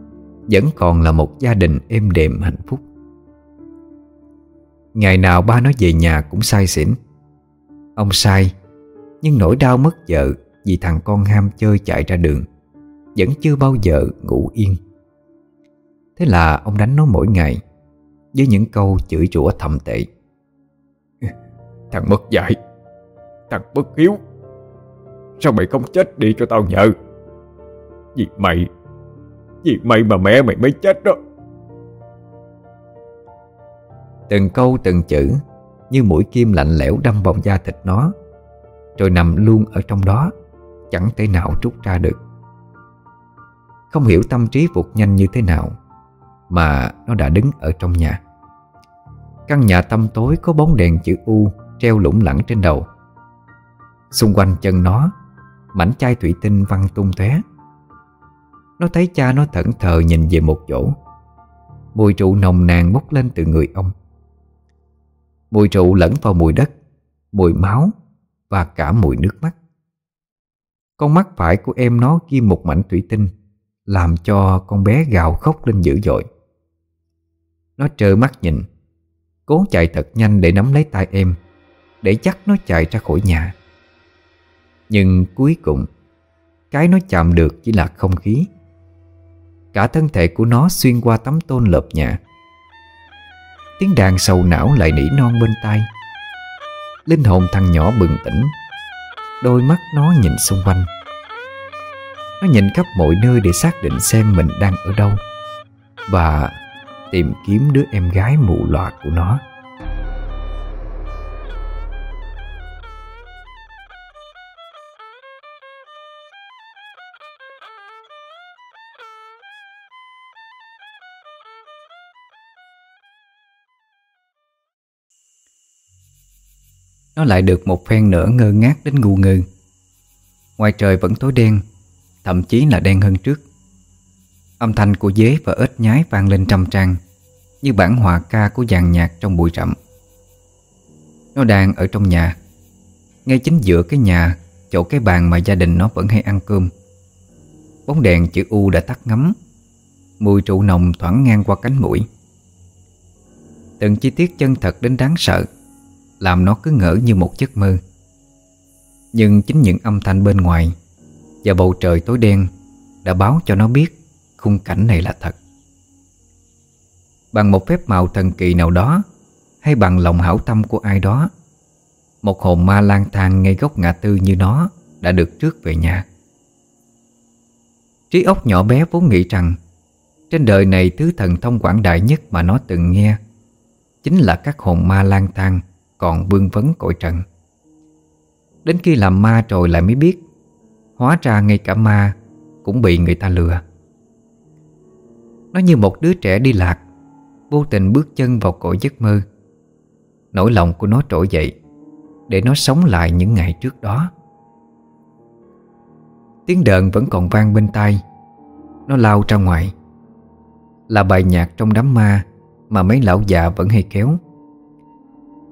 Vẫn còn là một gia đình êm đềm hạnh phúc. Ngày nào ba nó về nhà cũng say xỉn. Ông sai Nhưng nỗi đau mất vợ Vì thằng con ham chơi chạy ra đường, Vẫn chưa bao giờ ngủ yên. Thế là ông đánh nó mỗi ngày Với những câu chửi rủa thầm tệ. Thằng mất dạy Thằng bất hiếu Sao mày không chết đi cho tao nhờ? Vì mày Vì mày mà mẹ mày mới chết đó. Từng câu từng chữ Như mũi kim lạnh lẽo đâm vào da thịt nó Rồi nằm luôn ở trong đó Chẳng thể nào rút ra được. Không hiểu tâm trí vụt nhanh như thế nào mà nó đã đứng ở trong nhà. Căn nhà tăm tối có bóng đèn chữ U Treo lủng lẳng trên đầu. Xung quanh chân nó, Mảnh chai thủy tinh văng tung tóe. Nó thấy cha nó thẫn thờ nhìn về một chỗ. Mùi rượu nồng nàn bốc lên từ người ông. Mùi rượu lẫn vào mùi đất, Mùi máu Và cả mùi nước mắt. Con mắt phải của em nó ghi một mảnh thủy tinh, Làm cho con bé gào khóc lên dữ dội. Nó trơ mắt nhìn. Cố chạy thật nhanh để nắm lấy tay em, Để chắc nó chạy ra khỏi nhà. Nhưng cuối cùng, Cái nó chạm được chỉ là không khí. Cả thân thể của nó xuyên qua tấm tôn lợp nhà. Tiếng đàn sầu não lại nỉ non bên tai. Linh hồn thằng nhỏ bừng tỉnh. Đôi mắt nó nhìn xung quanh. Nó nhìn khắp mọi nơi để xác định xem mình đang ở đâu. Và tìm kiếm đứa em gái mù lòa của nó. Nó lại được một phen nữa ngơ ngác đến ngu ngơ. Ngoài trời vẫn tối đen, Thậm chí là đen hơn trước. Âm thanh của dế và ếch nhái vang lên trăm trang, Như bản hòa ca của dàn nhạc trong bụi rậm. Nó đang ở trong nhà. Ngay chính giữa cái nhà, Chỗ cái bàn mà gia đình nó vẫn hay ăn cơm, Bóng đèn chữ U đã tắt ngấm. Mùi trụ nồng thoảng ngang qua cánh mũi. Từng chi tiết chân thật đến đáng sợ, làm nó cứ ngỡ như một giấc mơ. Nhưng chính những âm thanh bên ngoài Và bầu trời tối đen Đã báo cho nó biết Khung cảnh này là thật. Bằng một phép màu thần kỳ nào đó, Hay bằng lòng hảo tâm của ai đó, Một hồn ma lang thang ngay góc ngã tư như nó Đã được trước về nhà. Trí óc nhỏ bé vốn nghĩ rằng, Trên đời này thứ thần thông quảng đại nhất mà nó từng nghe, Chính là các hồn ma lang thang còn vương vấn cội trần. Đến khi làm ma rồi lại mới biết, Hóa ra ngay cả ma Cũng bị người ta lừa. Nó như một đứa trẻ đi lạc. Vô tình bước chân vào cõi giấc mơ. Nỗi lòng của nó trỗi dậy Để nó sống lại những ngày trước đó. Tiếng đờn vẫn còn vang bên tai. Nó lao ra ngoài. Là bài nhạc trong đám ma Mà mấy lão già vẫn hay kéo.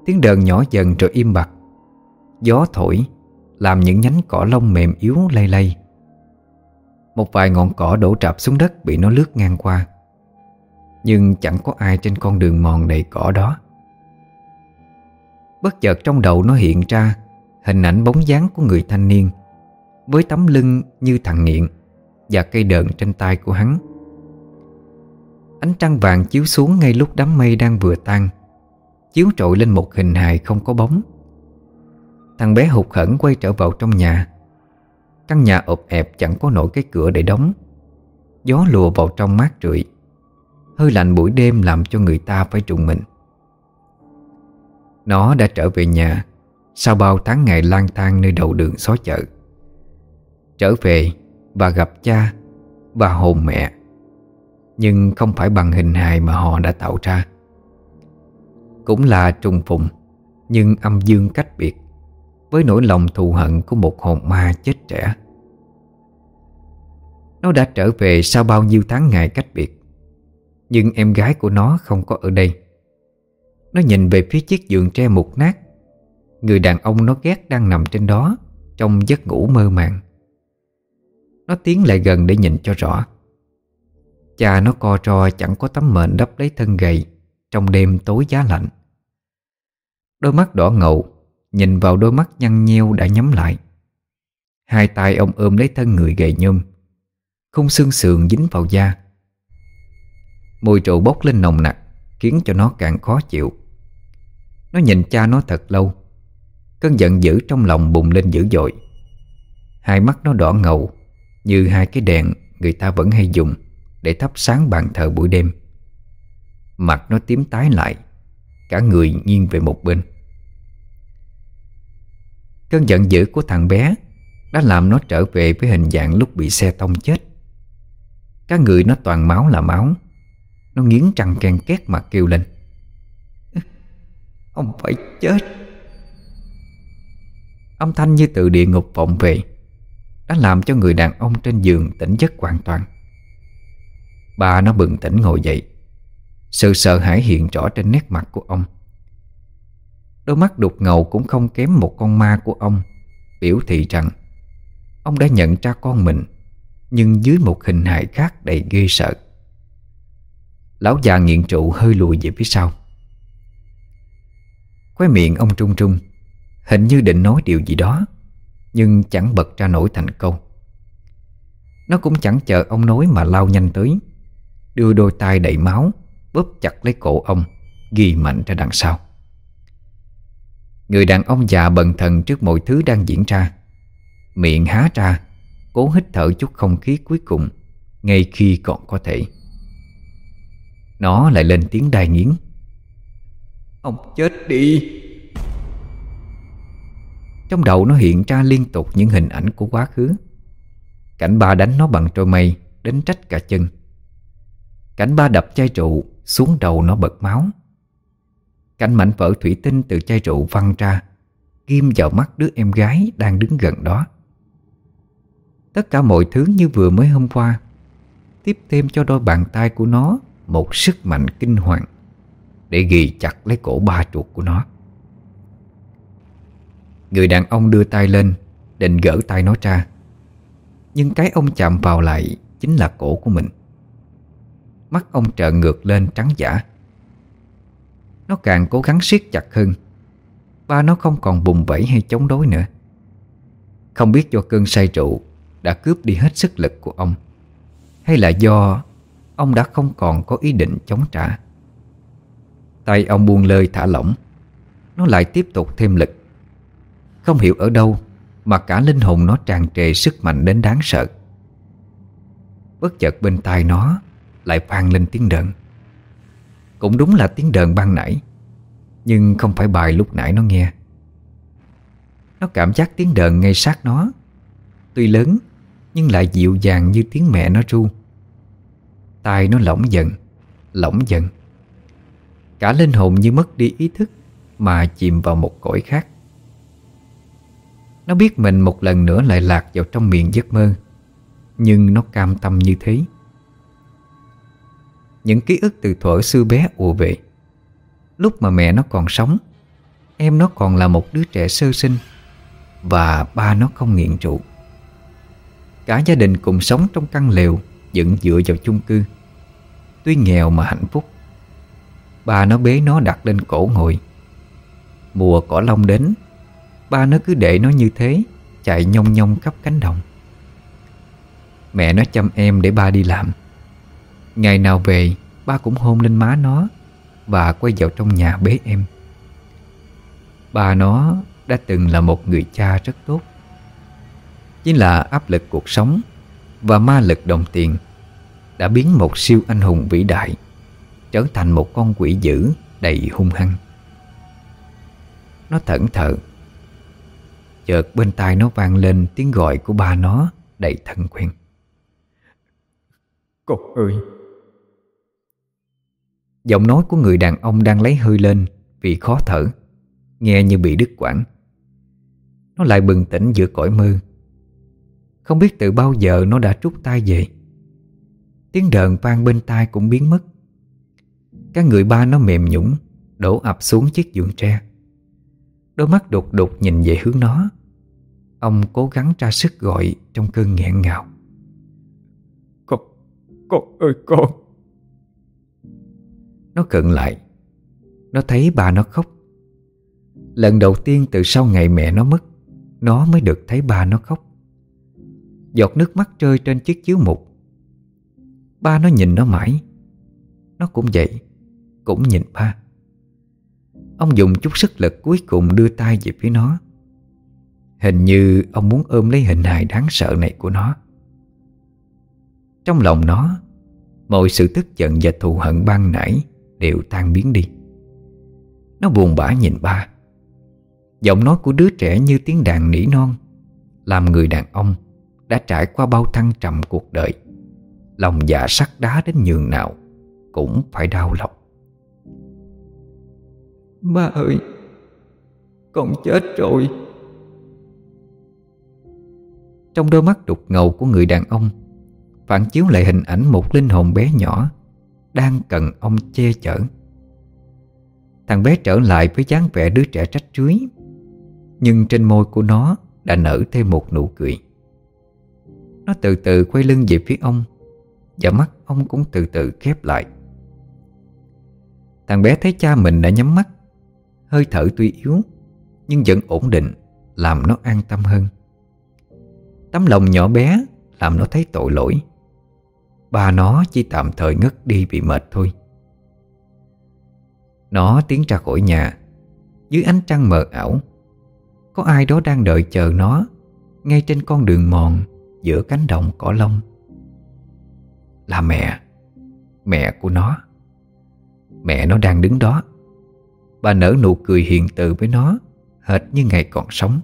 Tiếng đờn nhỏ dần rồi im bặt. Gió thổi, Làm những nhánh cỏ lông mềm yếu lay lay. Một vài ngọn cỏ đổ trạp xuống đất Bị nó lướt ngang qua. Nhưng chẳng có ai trên con đường mòn đầy cỏ đó. Bất chợt trong đầu nó hiện ra Hình ảnh bóng dáng của người thanh niên Với tấm lưng như thằng nghiện Và cây đờn trên tay của hắn. Ánh trăng vàng chiếu xuống ngay lúc đám mây đang vừa tan, Chiếu trội lên một hình hài không có bóng. Thằng bé hụt hẫng quay trở vào trong nhà Căn nhà ộp ẹp chẳng có nổi cái cửa để đóng. Gió lùa vào trong mát rượi. Hơi lạnh buổi đêm làm cho người ta phải trùng mình. Nó đã trở về nhà. Sau bao tháng ngày lang thang nơi đầu đường xó chợ. Trở về và gặp cha và hồn mẹ. Nhưng không phải bằng hình hài mà họ đã tạo ra. Cũng là trùng phùng, Nhưng âm dương cách biệt. Với nỗi lòng thù hận của một hồn ma chết trẻ. Nó đã trở về sau bao nhiêu tháng ngày cách biệt, Nhưng em gái của nó không có ở đây. Nó nhìn về phía chiếc giường tre mục nát. Người đàn ông nó ghét đang nằm trên đó, Trong giấc ngủ mơ màng. Nó tiến lại gần để nhìn cho rõ. Cha nó co ro chẳng có tấm mền đắp lấy thân gầy Trong đêm tối giá lạnh. Đôi mắt đỏ ngầu Nhìn vào đôi mắt nhăn nheo đã nhắm lại. Hai tay ông ôm lấy thân người gầy nhôm Khung xương sườn dính vào da. Mùi rượu bốc lên nồng nặc, Khiến cho nó càng khó chịu. Nó nhìn cha nó thật lâu, Cơn giận dữ trong lòng bùng lên dữ dội. Hai mắt nó đỏ ngầu, Như hai cái đèn người ta vẫn hay dùng Để thắp sáng bàn thờ buổi đêm. Mặt nó tím tái lại, Cả người nghiêng về một bên. Cơn giận dữ của thằng bé Đã làm nó trở về với hình dạng lúc bị xe tông chết. Cả người nó toàn máu là máu. Nó nghiến trăng ken két mà kêu lên. Ông phải chết. Âm thanh như từ địa ngục vọng về Đã làm cho người đàn ông trên giường tỉnh giấc hoàn toàn. Bà nó bừng tỉnh ngồi dậy, Sự sợ hãi hiện rõ trên nét mặt của ông. Đôi mắt đục ngầu cũng không kém một con ma của ông. Biểu thị rằng, Ông đã nhận ra con mình, Nhưng dưới một hình hài khác đầy ghê sợ. Lão già nghiện trụ hơi lùi về phía sau. Khóe miệng ông trung trung, Hình như định nói điều gì đó, Nhưng chẳng bật ra nổi thành câu. Nó cũng chẳng chờ ông nói mà lao nhanh tới, Đưa đôi tay đầy máu, Bóp chặt lấy cổ ông, Ghi mạnh ra đằng sau. Người đàn ông già bần thần trước mọi thứ đang diễn ra. Miệng há ra Cố hít thở chút không khí cuối cùng Ngay khi còn có thể. Nó lại lên tiếng đai nghiến. Ông chết đi. Trong đầu nó hiện ra liên tục những hình ảnh của quá khứ. Cảnh ba đánh nó bằng trôi mây Đến trách cả chân. Cảnh ba đập chai trụ Xuống đầu nó bật máu Cảnh mảnh vỡ thủy tinh từ chai rượu văng ra. Ghim vào mắt đứa em gái đang đứng gần đó. Tất cả mọi thứ như vừa mới hôm qua. Tiếp thêm cho đôi bàn tay của nó Một sức mạnh kinh hoàng Để ghi chặt lấy cổ ba chuột của nó. Người đàn ông đưa tay lên, Định gỡ tay nó ra. Nhưng cái ông chạm vào lại Chính là cổ của mình. Mắt ông trợn ngược lên trắng giả nó càng cố gắng siết chặt hơn. Ba nó không còn bùng vẫy hay chống đối nữa. Không biết do cơn say rượu Đã cướp đi hết sức lực của ông, Hay là do Ông đã không còn có ý định chống trả. Tay ông buông lơi thả lỏng, Nó lại tiếp tục thêm lực. Không hiểu ở đâu Mà cả linh hồn nó tràn trề sức mạnh đến đáng sợ. Bất chợt bên tai nó Lại vang lên tiếng đờn. Cũng đúng là tiếng đờn ban nãy. Nhưng không phải bài lúc nãy nó nghe. Nó cảm giác tiếng đờn ngay sát nó. Tuy lớn, Nhưng lại dịu dàng như tiếng mẹ nó ru. Tai nó lỏng dần Lỏng dần. Cả linh hồn như mất đi ý thức Mà chìm vào một cõi khác. Nó biết mình một lần nữa lại lạc vào trong miệng giấc mơ, Nhưng nó cam tâm như thế. Những ký ức từ thuở xưa bé ùa về Lúc mà mẹ nó còn sống. Em nó còn là một đứa trẻ sơ sinh Và ba nó không nghiện rượu. Cả gia đình cùng sống trong căn lều Dựng dựa vào chung cư. Tuy nghèo mà hạnh phúc, Ba nó bế nó đặt lên cổ ngồi. Mùa cỏ lông đến, Ba nó cứ để nó như thế, Chạy nhông nhông khắp cánh đồng. Mẹ nó chăm em để ba đi làm. Ngày nào về, Ba cũng hôn lên má nó bà quay vào trong nhà bế em. Bà nó đã từng là một người cha rất tốt. Chính là áp lực cuộc sống Và ma lực đồng tiền Đã biến một siêu anh hùng vĩ đại Trở thành một con quỷ dữ đầy hung hăng. Nó thẫn thờ. Chợt bên tai nó vang lên tiếng gọi của ba nó đầy thân quen. Con ơi Giọng nói của người đàn ông đang lấy hơi lên Vì khó thở Nghe như bị đứt quãng. Nó lại bừng tỉnh giữa cõi mơ. Không biết từ bao giờ nó đã trút tay về. Tiếng đờn vang bên tai cũng biến mất. Các người ba nó mềm nhũng Đổ ập xuống chiếc giường tre. Đôi mắt đục đục nhìn về hướng nó. Ông cố gắng ra sức gọi Trong cơn nghẹn ngào. Con, con ơi con. Nó cận lại. Nó thấy ba nó khóc. Lần đầu tiên từ sau ngày mẹ nó mất, Nó mới được thấy ba nó khóc. Giọt nước mắt rơi trên chiếc chiếu mục. Ba nó nhìn nó mãi. Nó cũng vậy, Cũng nhìn ba. Ông dùng chút sức lực cuối cùng đưa tay về phía nó. Hình như ông muốn ôm lấy hình hài đáng sợ này của nó. Trong lòng nó, Mọi sự tức giận và thù hận ban nãy Đều tan biến đi. Nó buồn bã nhìn ba. Giọng nói của đứa trẻ như tiếng đàn nỉ non Làm người đàn ông Đã trải qua bao thăng trầm cuộc đời. Lòng dạ sắt đá đến nhường nào Cũng phải đau lòng. Ba ơi Con chết rồi. Trong đôi mắt đục ngầu của người đàn ông Phản chiếu lại hình ảnh một linh hồn bé nhỏ đang cần ông che chở. Thằng bé trở lại với dáng vẻ đứa trẻ trách trưới Nhưng trên môi của nó đã nở thêm một nụ cười. Nó từ từ quay lưng về phía ông, Và mắt ông cũng từ từ khép lại. Thằng bé thấy cha mình đã nhắm mắt, Hơi thở tuy yếu, Nhưng vẫn ổn định, Làm nó an tâm hơn. Tấm lòng nhỏ bé Làm nó thấy tội lỗi. Ba nó chỉ tạm thời ngất đi vì mệt thôi. Nó tiến ra khỏi nhà, Dưới ánh trăng mờ ảo. Có ai đó đang đợi chờ nó, Ngay trên con đường mòn Giữa cánh đồng cỏ lông. Là mẹ Mẹ của nó. Mẹ nó đang đứng đó. Bà nở nụ cười hiền từ với nó, Hệt như ngày còn sống.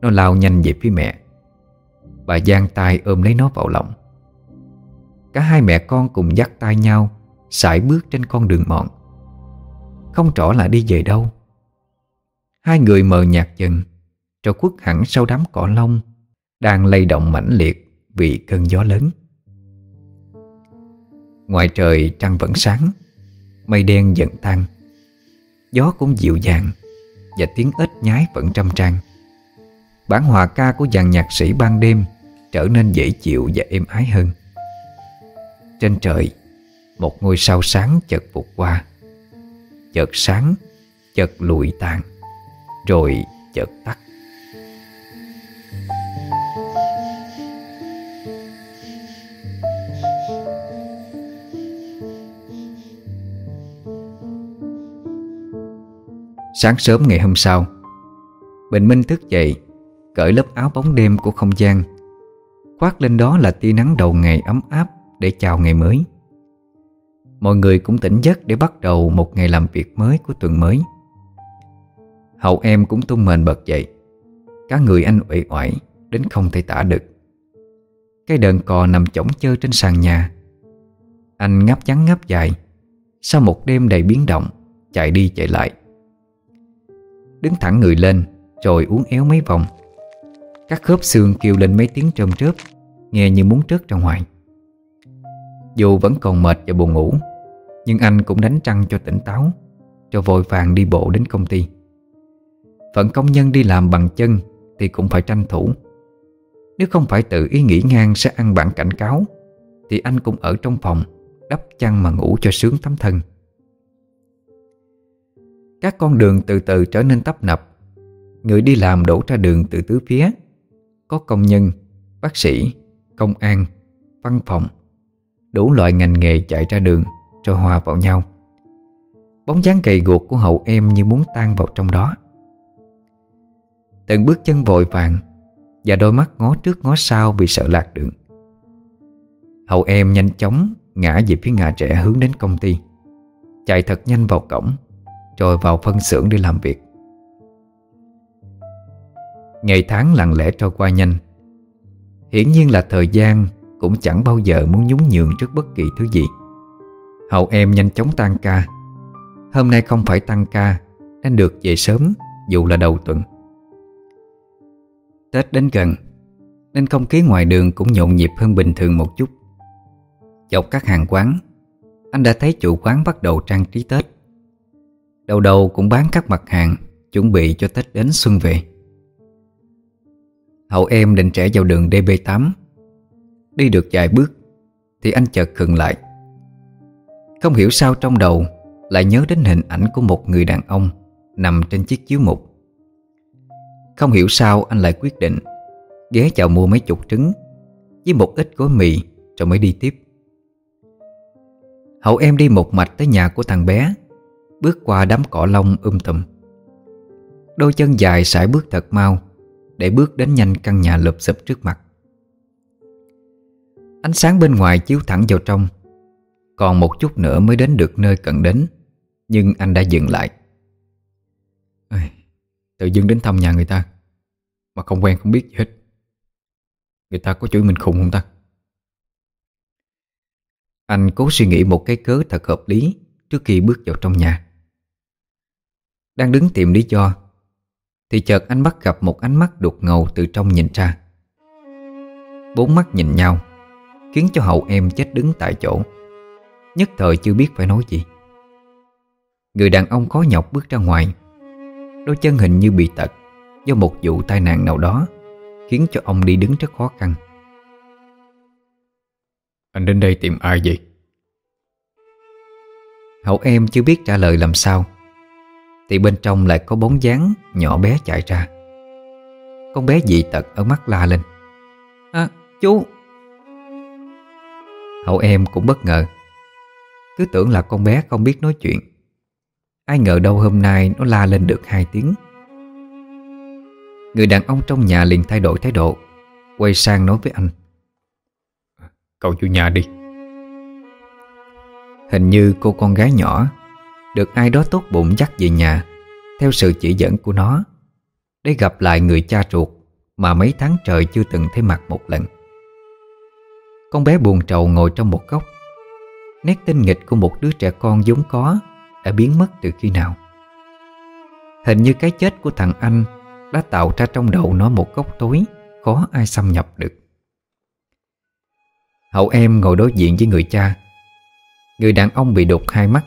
Nó lao nhanh về phía mẹ. Bà giang tay ôm lấy nó vào lòng. Cả hai mẹ con cùng dắt tay nhau, sải bước trên con đường mòn. Không rõ là đi về đâu. Hai người mờ nhạt dần, Rồi khuất hẳn sau đám cỏ lông, Đang lay động mãnh liệt Vì cơn gió lớn. Ngoài trời, trăng vẫn sáng, Mây đen dần tan. Gió cũng dịu dàng Và tiếng ếch nhái vẫn trăm trang. Bản hòa ca của dàn nhạc sĩ ban đêm Trở nên dễ chịu và êm ái hơn. Trên trời, Một ngôi sao sáng chợt vụt qua. Chợt sáng, Chợt lụi tàn, Rồi chợt tắt. Sáng sớm ngày hôm sau, Bình Minh thức dậy, Cởi lớp áo bóng đêm của không gian, Khoác lên đó là tia nắng đầu ngày ấm áp. Để chào ngày mới. Mọi người cũng tỉnh giấc để bắt đầu Một ngày làm việc mới của tuần mới. Hậu em cũng tung mền bật dậy. Cả người anh uể oải, Đến không thể tả được. Cái đờn cò nằm chổng chơ trên sàn nhà. Anh ngáp trắng ngáp dài. Sau một đêm đầy biến động, Chạy đi chạy lại. Đứng thẳng người lên, Rồi uống éo mấy vòng. Các khớp xương kêu lên mấy tiếng trơm trớp Nghe như muốn trớt ra ngoài. Dù vẫn còn mệt và buồn ngủ Nhưng anh cũng đánh trăng cho tỉnh táo Cho vội vàng đi bộ đến công ty. Phận công nhân đi làm bằng chân Thì cũng phải tranh thủ. Nếu không phải tự ý nghĩ ngang sẽ ăn bản cảnh cáo Thì anh cũng ở trong phòng Đắp chăn mà ngủ cho sướng tấm thân. Các con đường từ từ trở nên tấp nập. Người đi làm đổ ra đường từ tứ phía. Có công nhân, bác sĩ, công an, văn phòng Đủ loại ngành nghề chạy ra đường Rồi hòa vào nhau. Bóng dáng gầy guộc của hậu em như muốn tan vào trong đó. Từng bước chân vội vàng Và đôi mắt ngó trước ngó sau vì sợ lạc đường. Hậu em nhanh chóng ngã về phía ngã trẻ hướng đến công ty. Chạy thật nhanh vào cổng, Rồi vào phân xưởng để làm việc. Ngày tháng lặng lẽ trôi qua nhanh. Hiển nhiên là thời gian cũng chẳng bao giờ muốn nhún nhường trước bất kỳ thứ gì. Hậu em nhanh chóng tan ca. Hôm nay không phải tăng ca Nên được về sớm, Dù là đầu tuần. Tết đến gần, Nên không khí ngoài đường cũng nhộn nhịp hơn bình thường một chút. Dọc các hàng quán, Anh đã thấy chủ quán bắt đầu trang trí Tết. Đầu đầu cũng bán các mặt hàng Chuẩn bị cho Tết đến xuân về. Hậu em định trẻ vào đường DB8 Đi được vài bước, Thì anh chợt khựng lại. Không hiểu sao trong đầu Lại nhớ đến hình ảnh của một người đàn ông Nằm trên chiếc chiếu mục. Không hiểu sao anh lại quyết định Ghé vào mua mấy chục trứng Với một ít gói mì Rồi mới đi tiếp. Hậu em đi một mạch tới nhà của thằng bé, Bước qua đám cỏ lông um tùm. Đôi chân dài sải bước thật mau Để bước đến nhanh căn nhà lụp xụp trước mặt. Ánh sáng bên ngoài chiếu thẳng vào trong. Còn một chút nữa mới đến được nơi cần đến, Nhưng anh đã dừng lại. Tự dưng đến thăm nhà người ta, Mà không quen không biết gì hết. Người ta có chửi mình khùng không ta? Anh cố suy nghĩ một cái cớ thật hợp lý Trước khi bước vào trong nhà. Đang đứng tìm lý do, Thì chợt anh bắt gặp một ánh mắt đột ngầu từ trong nhìn ra. Bốn mắt nhìn nhau. Khiến cho hậu em chết đứng tại chỗ. Nhất thời chưa biết phải nói gì. Người đàn ông khó nhọc bước ra ngoài. Đôi chân hình như bị tật Do một vụ tai nạn nào đó Khiến cho ông đi đứng rất khó khăn. Anh đến đây tìm ai vậy? Hậu em chưa biết trả lời làm sao. Thì bên trong lại có bóng dáng nhỏ bé chạy ra. Con bé dị tật ở mắt la lên. À chú Hậu em cũng bất ngờ. Cứ tưởng là con bé không biết nói chuyện. Ai ngờ đâu hôm nay nó la lên được hai tiếng. Người đàn ông trong nhà liền thay đổi thái độ Quay sang nói với anh. Cậu chủ nhà đi. Hình như cô con gái nhỏ Được ai đó tốt bụng dắt về nhà Theo sự chỉ dẫn của nó Để gặp lại người cha ruột Mà mấy tháng trời chưa từng thấy mặt một lần con bé buồn trầu ngồi trong một góc. Nét tinh nghịch của một đứa trẻ con vốn có Đã biến mất từ khi nào. Hình như cái chết của thằng anh Đã tạo ra trong đầu nó một góc tối Khó ai xâm nhập được. Hậu em ngồi đối diện với người cha. Người đàn ông bị đục hai mắt,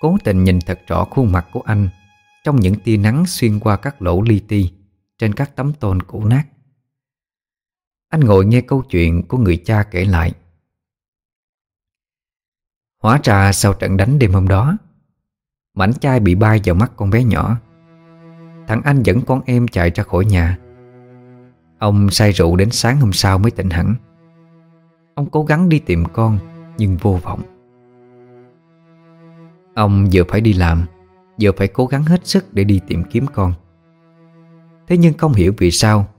Cố tình nhìn thật rõ khuôn mặt của anh Trong những tia nắng xuyên qua các lỗ li ti Trên các tấm tôn cũ nát. Anh ngồi nghe câu chuyện của người cha kể lại. Hóa ra sau trận đánh đêm hôm đó, Mảnh chai bị bay vào mắt con bé nhỏ. Thằng anh dẫn con em chạy ra khỏi nhà. Ông say rượu đến sáng hôm sau mới tỉnh hẳn. Ông cố gắng đi tìm con, Nhưng vô vọng. Ông vừa phải đi làm, Vừa phải cố gắng hết sức để đi tìm kiếm con. Thế nhưng không hiểu vì sao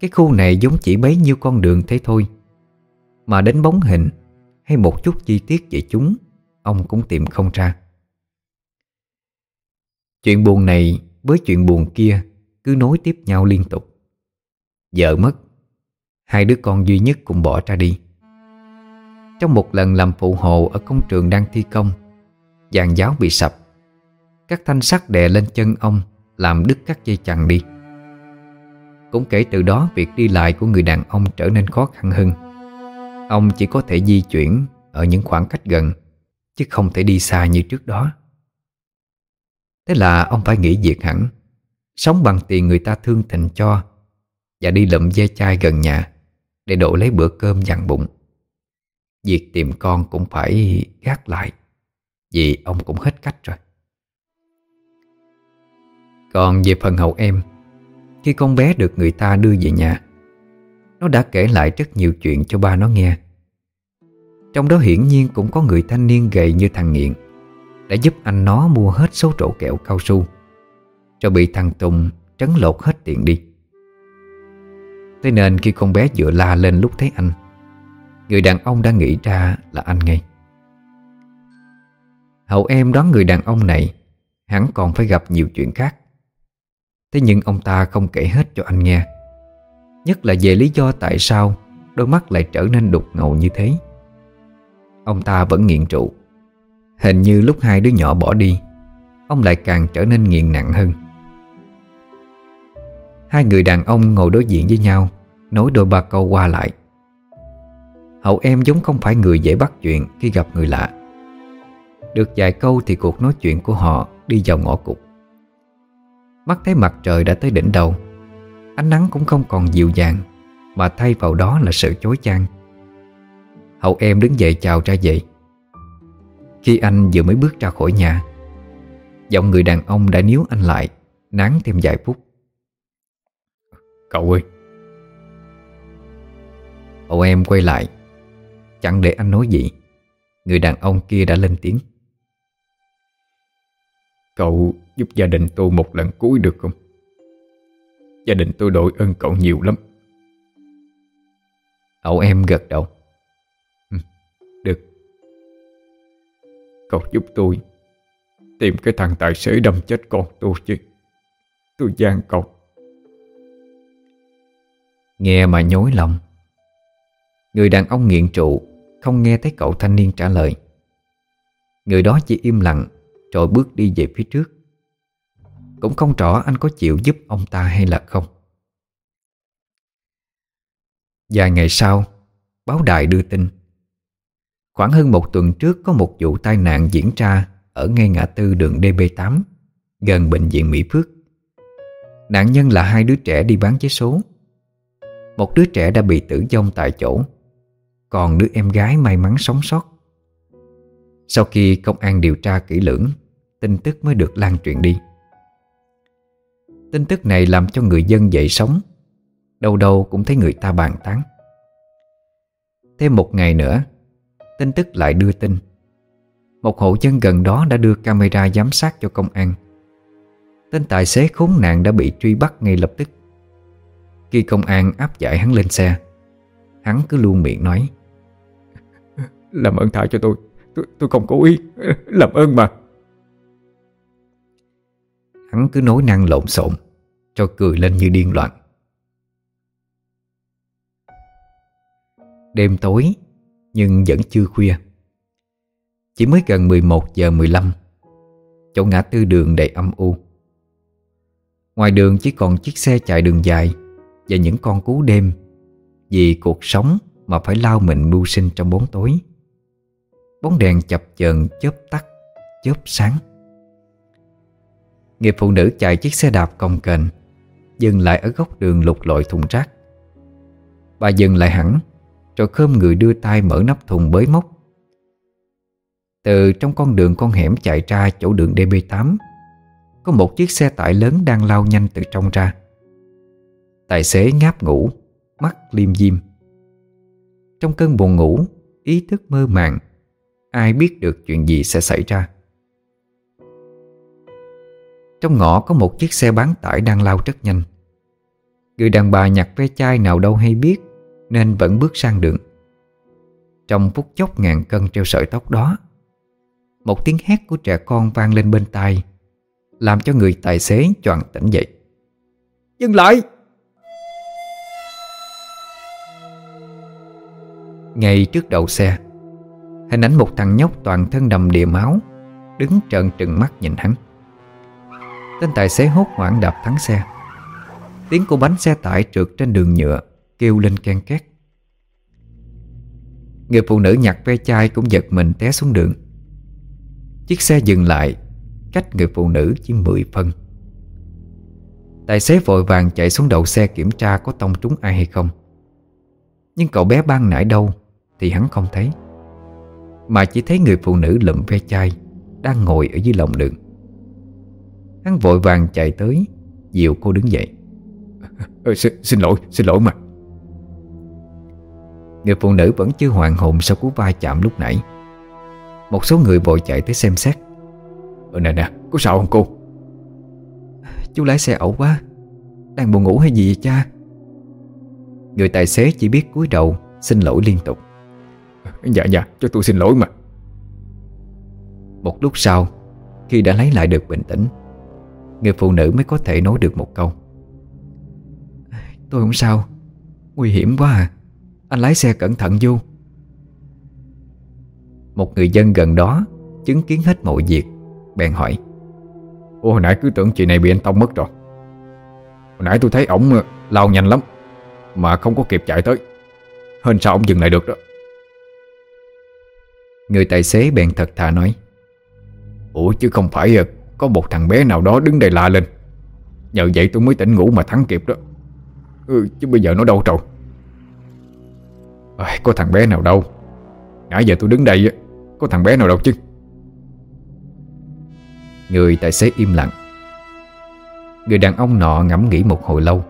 cái khu này giống chỉ bấy nhiêu con đường thế thôi. Mà đến bóng hình, Hay một chút chi tiết về chúng, Ông cũng tìm không ra. Chuyện buồn này với chuyện buồn kia Cứ nối tiếp nhau liên tục. Vợ mất, Hai đứa con duy nhất cũng bỏ ra đi. Trong một lần làm phụ hồ Ở công trường đang thi công Giàn giáo bị sập. Các thanh sắt đè lên chân ông, Làm đứt các dây chằng đi. Cũng kể từ đó, Việc đi lại của người đàn ông trở nên khó khăn hơn. Ông chỉ có thể di chuyển Ở những khoảng cách gần, Chứ không thể đi xa như trước đó. Thế là ông phải nghỉ việc hẳn, Sống bằng tiền người ta thương tình cho, Và đi lụm dây chai gần nhà Để đổ lấy bữa cơm dặn bụng. Việc tìm con cũng phải gác lại, Vì ông cũng hết cách rồi. Còn về phần hậu em khi con bé được người ta đưa về nhà, Nó đã kể lại rất nhiều chuyện cho ba nó nghe. Trong đó hiển nhiên cũng có người thanh niên gầy như thằng nghiện, Đã giúp anh nó mua hết số trổ kẹo cao su, Rồi bị thằng Tùng trấn lột hết tiền đi. Thế nên khi con bé vừa la lên lúc thấy anh, Người đàn ông đã nghĩ ra là anh ngay. Hậu em đoán người đàn ông này Hắn còn phải gặp nhiều chuyện khác. Thế nhưng ông ta không kể hết cho anh nghe. Nhất là về lý do tại sao Đôi mắt lại trở nên đục ngầu như thế. Ông ta vẫn nghiện trụ Hình như lúc hai đứa nhỏ bỏ đi, Ông lại càng trở nên nghiện nặng hơn. Hai người đàn ông ngồi đối diện với nhau, Nói đôi ba câu qua lại. Hậu em giống không phải người dễ bắt chuyện Khi gặp người lạ. Được vài câu thì cuộc nói chuyện của họ Đi vào ngõ cụt. Mắt thấy mặt trời đã tới đỉnh đầu. Ánh nắng cũng không còn dịu dàng Mà thay vào đó là sự chối chang. Hậu em đứng dậy chào ra vậy Khi anh vừa mới bước ra khỏi nhà Giọng người đàn ông đã níu anh lại Nán thêm vài phút. Cậu ơi! Hậu em quay lại Chẳng để anh nói gì. Người đàn ông kia đã lên tiếng. Cậu giúp gia đình tôi một lần cuối được không? Gia đình tôi đội ơn cậu nhiều lắm. Cậu em gật đầu. Ừ, được. Cậu giúp tôi Tìm cái thằng tài xế đâm chết con tôi chứ. Tôi gian cậu. Nghe mà nhối lòng. Người đàn ông nghiện trụ Không nghe thấy cậu thanh niên trả lời. Người đó chỉ im lặng, Rồi bước đi về phía trước. Cũng không rõ anh có chịu giúp ông ta hay là không. Vài ngày sau, Báo đài đưa tin. Khoảng hơn một tuần trước Có một vụ tai nạn diễn ra Ở ngay ngã tư đường DB8 Gần bệnh viện Mỹ Phước. Nạn nhân là hai đứa trẻ đi bán vé số. Một đứa trẻ đã bị tử vong tại chỗ, Còn đứa em gái may mắn sống sót. Sau khi công an điều tra kỹ lưỡng, Tin tức mới được lan truyền đi. Tin tức này làm cho người dân dậy sống Đâu đâu cũng thấy người ta bàn tán. Thêm một ngày nữa Tin tức lại đưa tin. Một hộ dân gần đó đã đưa camera giám sát cho công an. Tên tài xế khốn nạn đã bị truy bắt ngay lập tức. Khi công an áp giải hắn lên xe Hắn cứ luôn miệng nói Làm ơn tha cho tôi. Tôi, tôi không cố ý. Làm ơn mà. Hắn cứ nói năng lộn xộn, Cho cười lên như điên loạn. Đêm tối, Nhưng vẫn chưa khuya. Chỉ mới gần 11 giờ 15 Chỗ ngã tư đường đầy âm u. Ngoài đường chỉ còn chiếc xe chạy đường dài Và những con cú đêm Vì cuộc sống mà phải lao mình mưu sinh trong bóng tối. Bóng đèn chập chờn, chớp tắt, Chớp sáng. Người phụ nữ chạy chiếc xe đạp cồng kềnh, Dừng lại ở góc đường lục lội thùng rác. Bà dừng lại hẳn, Rồi khơm người đưa tay mở nắp thùng bới móc. Từ trong con đường con hẻm chạy ra chỗ đường DB8 Có một chiếc xe tải lớn đang lao nhanh từ trong ra. Tài xế ngáp ngủ, Mắt liêm diêm. Trong cơn buồn ngủ, Ý thức mơ màng, Ai biết được chuyện gì sẽ xảy ra. Trong ngõ có một chiếc xe bán tải đang lao rất nhanh. Người đàn bà nhặt ve chai nào đâu hay biết, Nên vẫn bước sang đường. Trong phút chốc ngàn cân treo sợi tóc đó, Một tiếng hét của trẻ con vang lên bên tai, Làm cho người tài xế choàng tỉnh dậy. Dừng lại! Ngay trước đầu xe, Hình ảnh một thằng nhóc toàn thân đầm đìa máu, Đứng trợn trừng mắt nhìn hắn. Tên tài xế hốt hoảng đạp thắng xe. Tiếng của bánh xe tải trượt trên đường nhựa, Kêu lên ken két. Người phụ nữ nhặt ve chai cũng giật mình té xuống đường. Chiếc xe dừng lại, Cách người phụ nữ chỉ 10 phân. Tài xế vội vàng chạy xuống đầu xe kiểm tra có tông trúng ai hay không. Nhưng cậu bé ban nãy đâu Thì hắn không thấy. Mà chỉ thấy người phụ nữ lụm ve chai Đang ngồi ở dưới lòng đường. Hắn vội vàng chạy tới Dìu cô đứng dậy. Ừ, xin, xin lỗi, xin lỗi mà. Người phụ nữ vẫn chưa hoàn hồn sau cú va chạm lúc nãy. Một số người vội chạy tới xem xét. Ừ nè nè, có sao không cô? Chú lái xe ẩu quá. Đang buồn ngủ hay gì vậy cha? Người tài xế chỉ biết cúi đầu Xin lỗi liên tục. Dạ dạ cho tôi xin lỗi mà. Một lúc sau Khi đã lấy lại được bình tĩnh Người phụ nữ mới có thể nói được một câu. Tôi không sao. Nguy hiểm quá à. Anh lái xe cẩn thận vô. Một người dân gần đó Chứng kiến hết mọi việc. Bèn hỏi. Ủa, hồi nãy cứ tưởng chị này bị anh Tông mất rồi. Hồi nãy tôi thấy ổng ờ, lao nhanh lắm, Mà không có kịp chạy tới. Hên sao ông dừng lại được đó? Người tài xế bèn thật thà nói. Ủa, chứ không phải ờ, có một thằng bé nào đó đứng đây la lên. Nhờ vậy tôi mới tỉnh ngủ mà thắng kịp đó. Ừ, Chứ bây giờ nó đâu rồi à, Có thằng bé nào đâu. Nãy giờ tôi đứng đây Có thằng bé nào đâu chứ. Người tài xế im lặng. Người đàn ông nọ ngẫm nghĩ một hồi lâu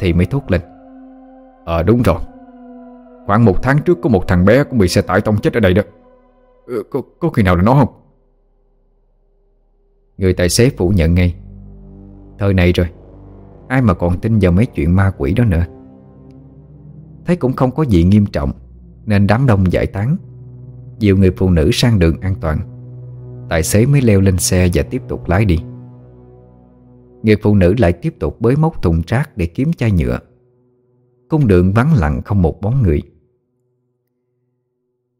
Thì mới thốt lên. Ờ đúng rồi. Khoảng một tháng trước có một thằng bé cũng bị xe tải tông chết ở đây đó. Ừ, có, có khi nào là nó không? Người tài xế phủ nhận ngay. Thời này rồi, Ai mà còn tin vào mấy chuyện ma quỷ đó nữa? Thấy cũng không có gì nghiêm trọng, Nên đám đông giải tán. Nhiều người phụ nữ sang đường an toàn. Tài xế mới leo lên xe và tiếp tục lái đi. Người phụ nữ lại tiếp tục bới móc thùng rác để kiếm chai nhựa. Cung đường vắng lặng không một bóng người.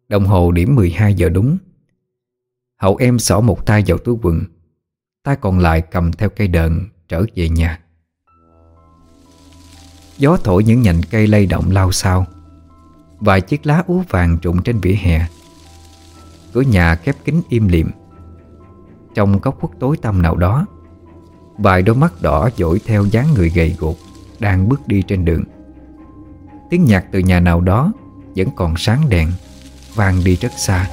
Đồng hồ điểm 12 giờ đúng. Hậu em xỏ một tay vào túi quần. Tay còn lại cầm theo cây đờn, trở về nhà. Gió thổi những nhành cây lay động lao sao Vài chiếc lá úa vàng trụng trên vỉa hè. Cửa nhà khép kín im lìm. Trong góc khuất tối tăm nào đó, Vài đôi mắt đỏ dỗi theo dáng người gầy gột Đang bước đi trên đường. Tiếng nhạc từ nhà nào đó Vẫn còn sáng đèn, Vang đi rất xa.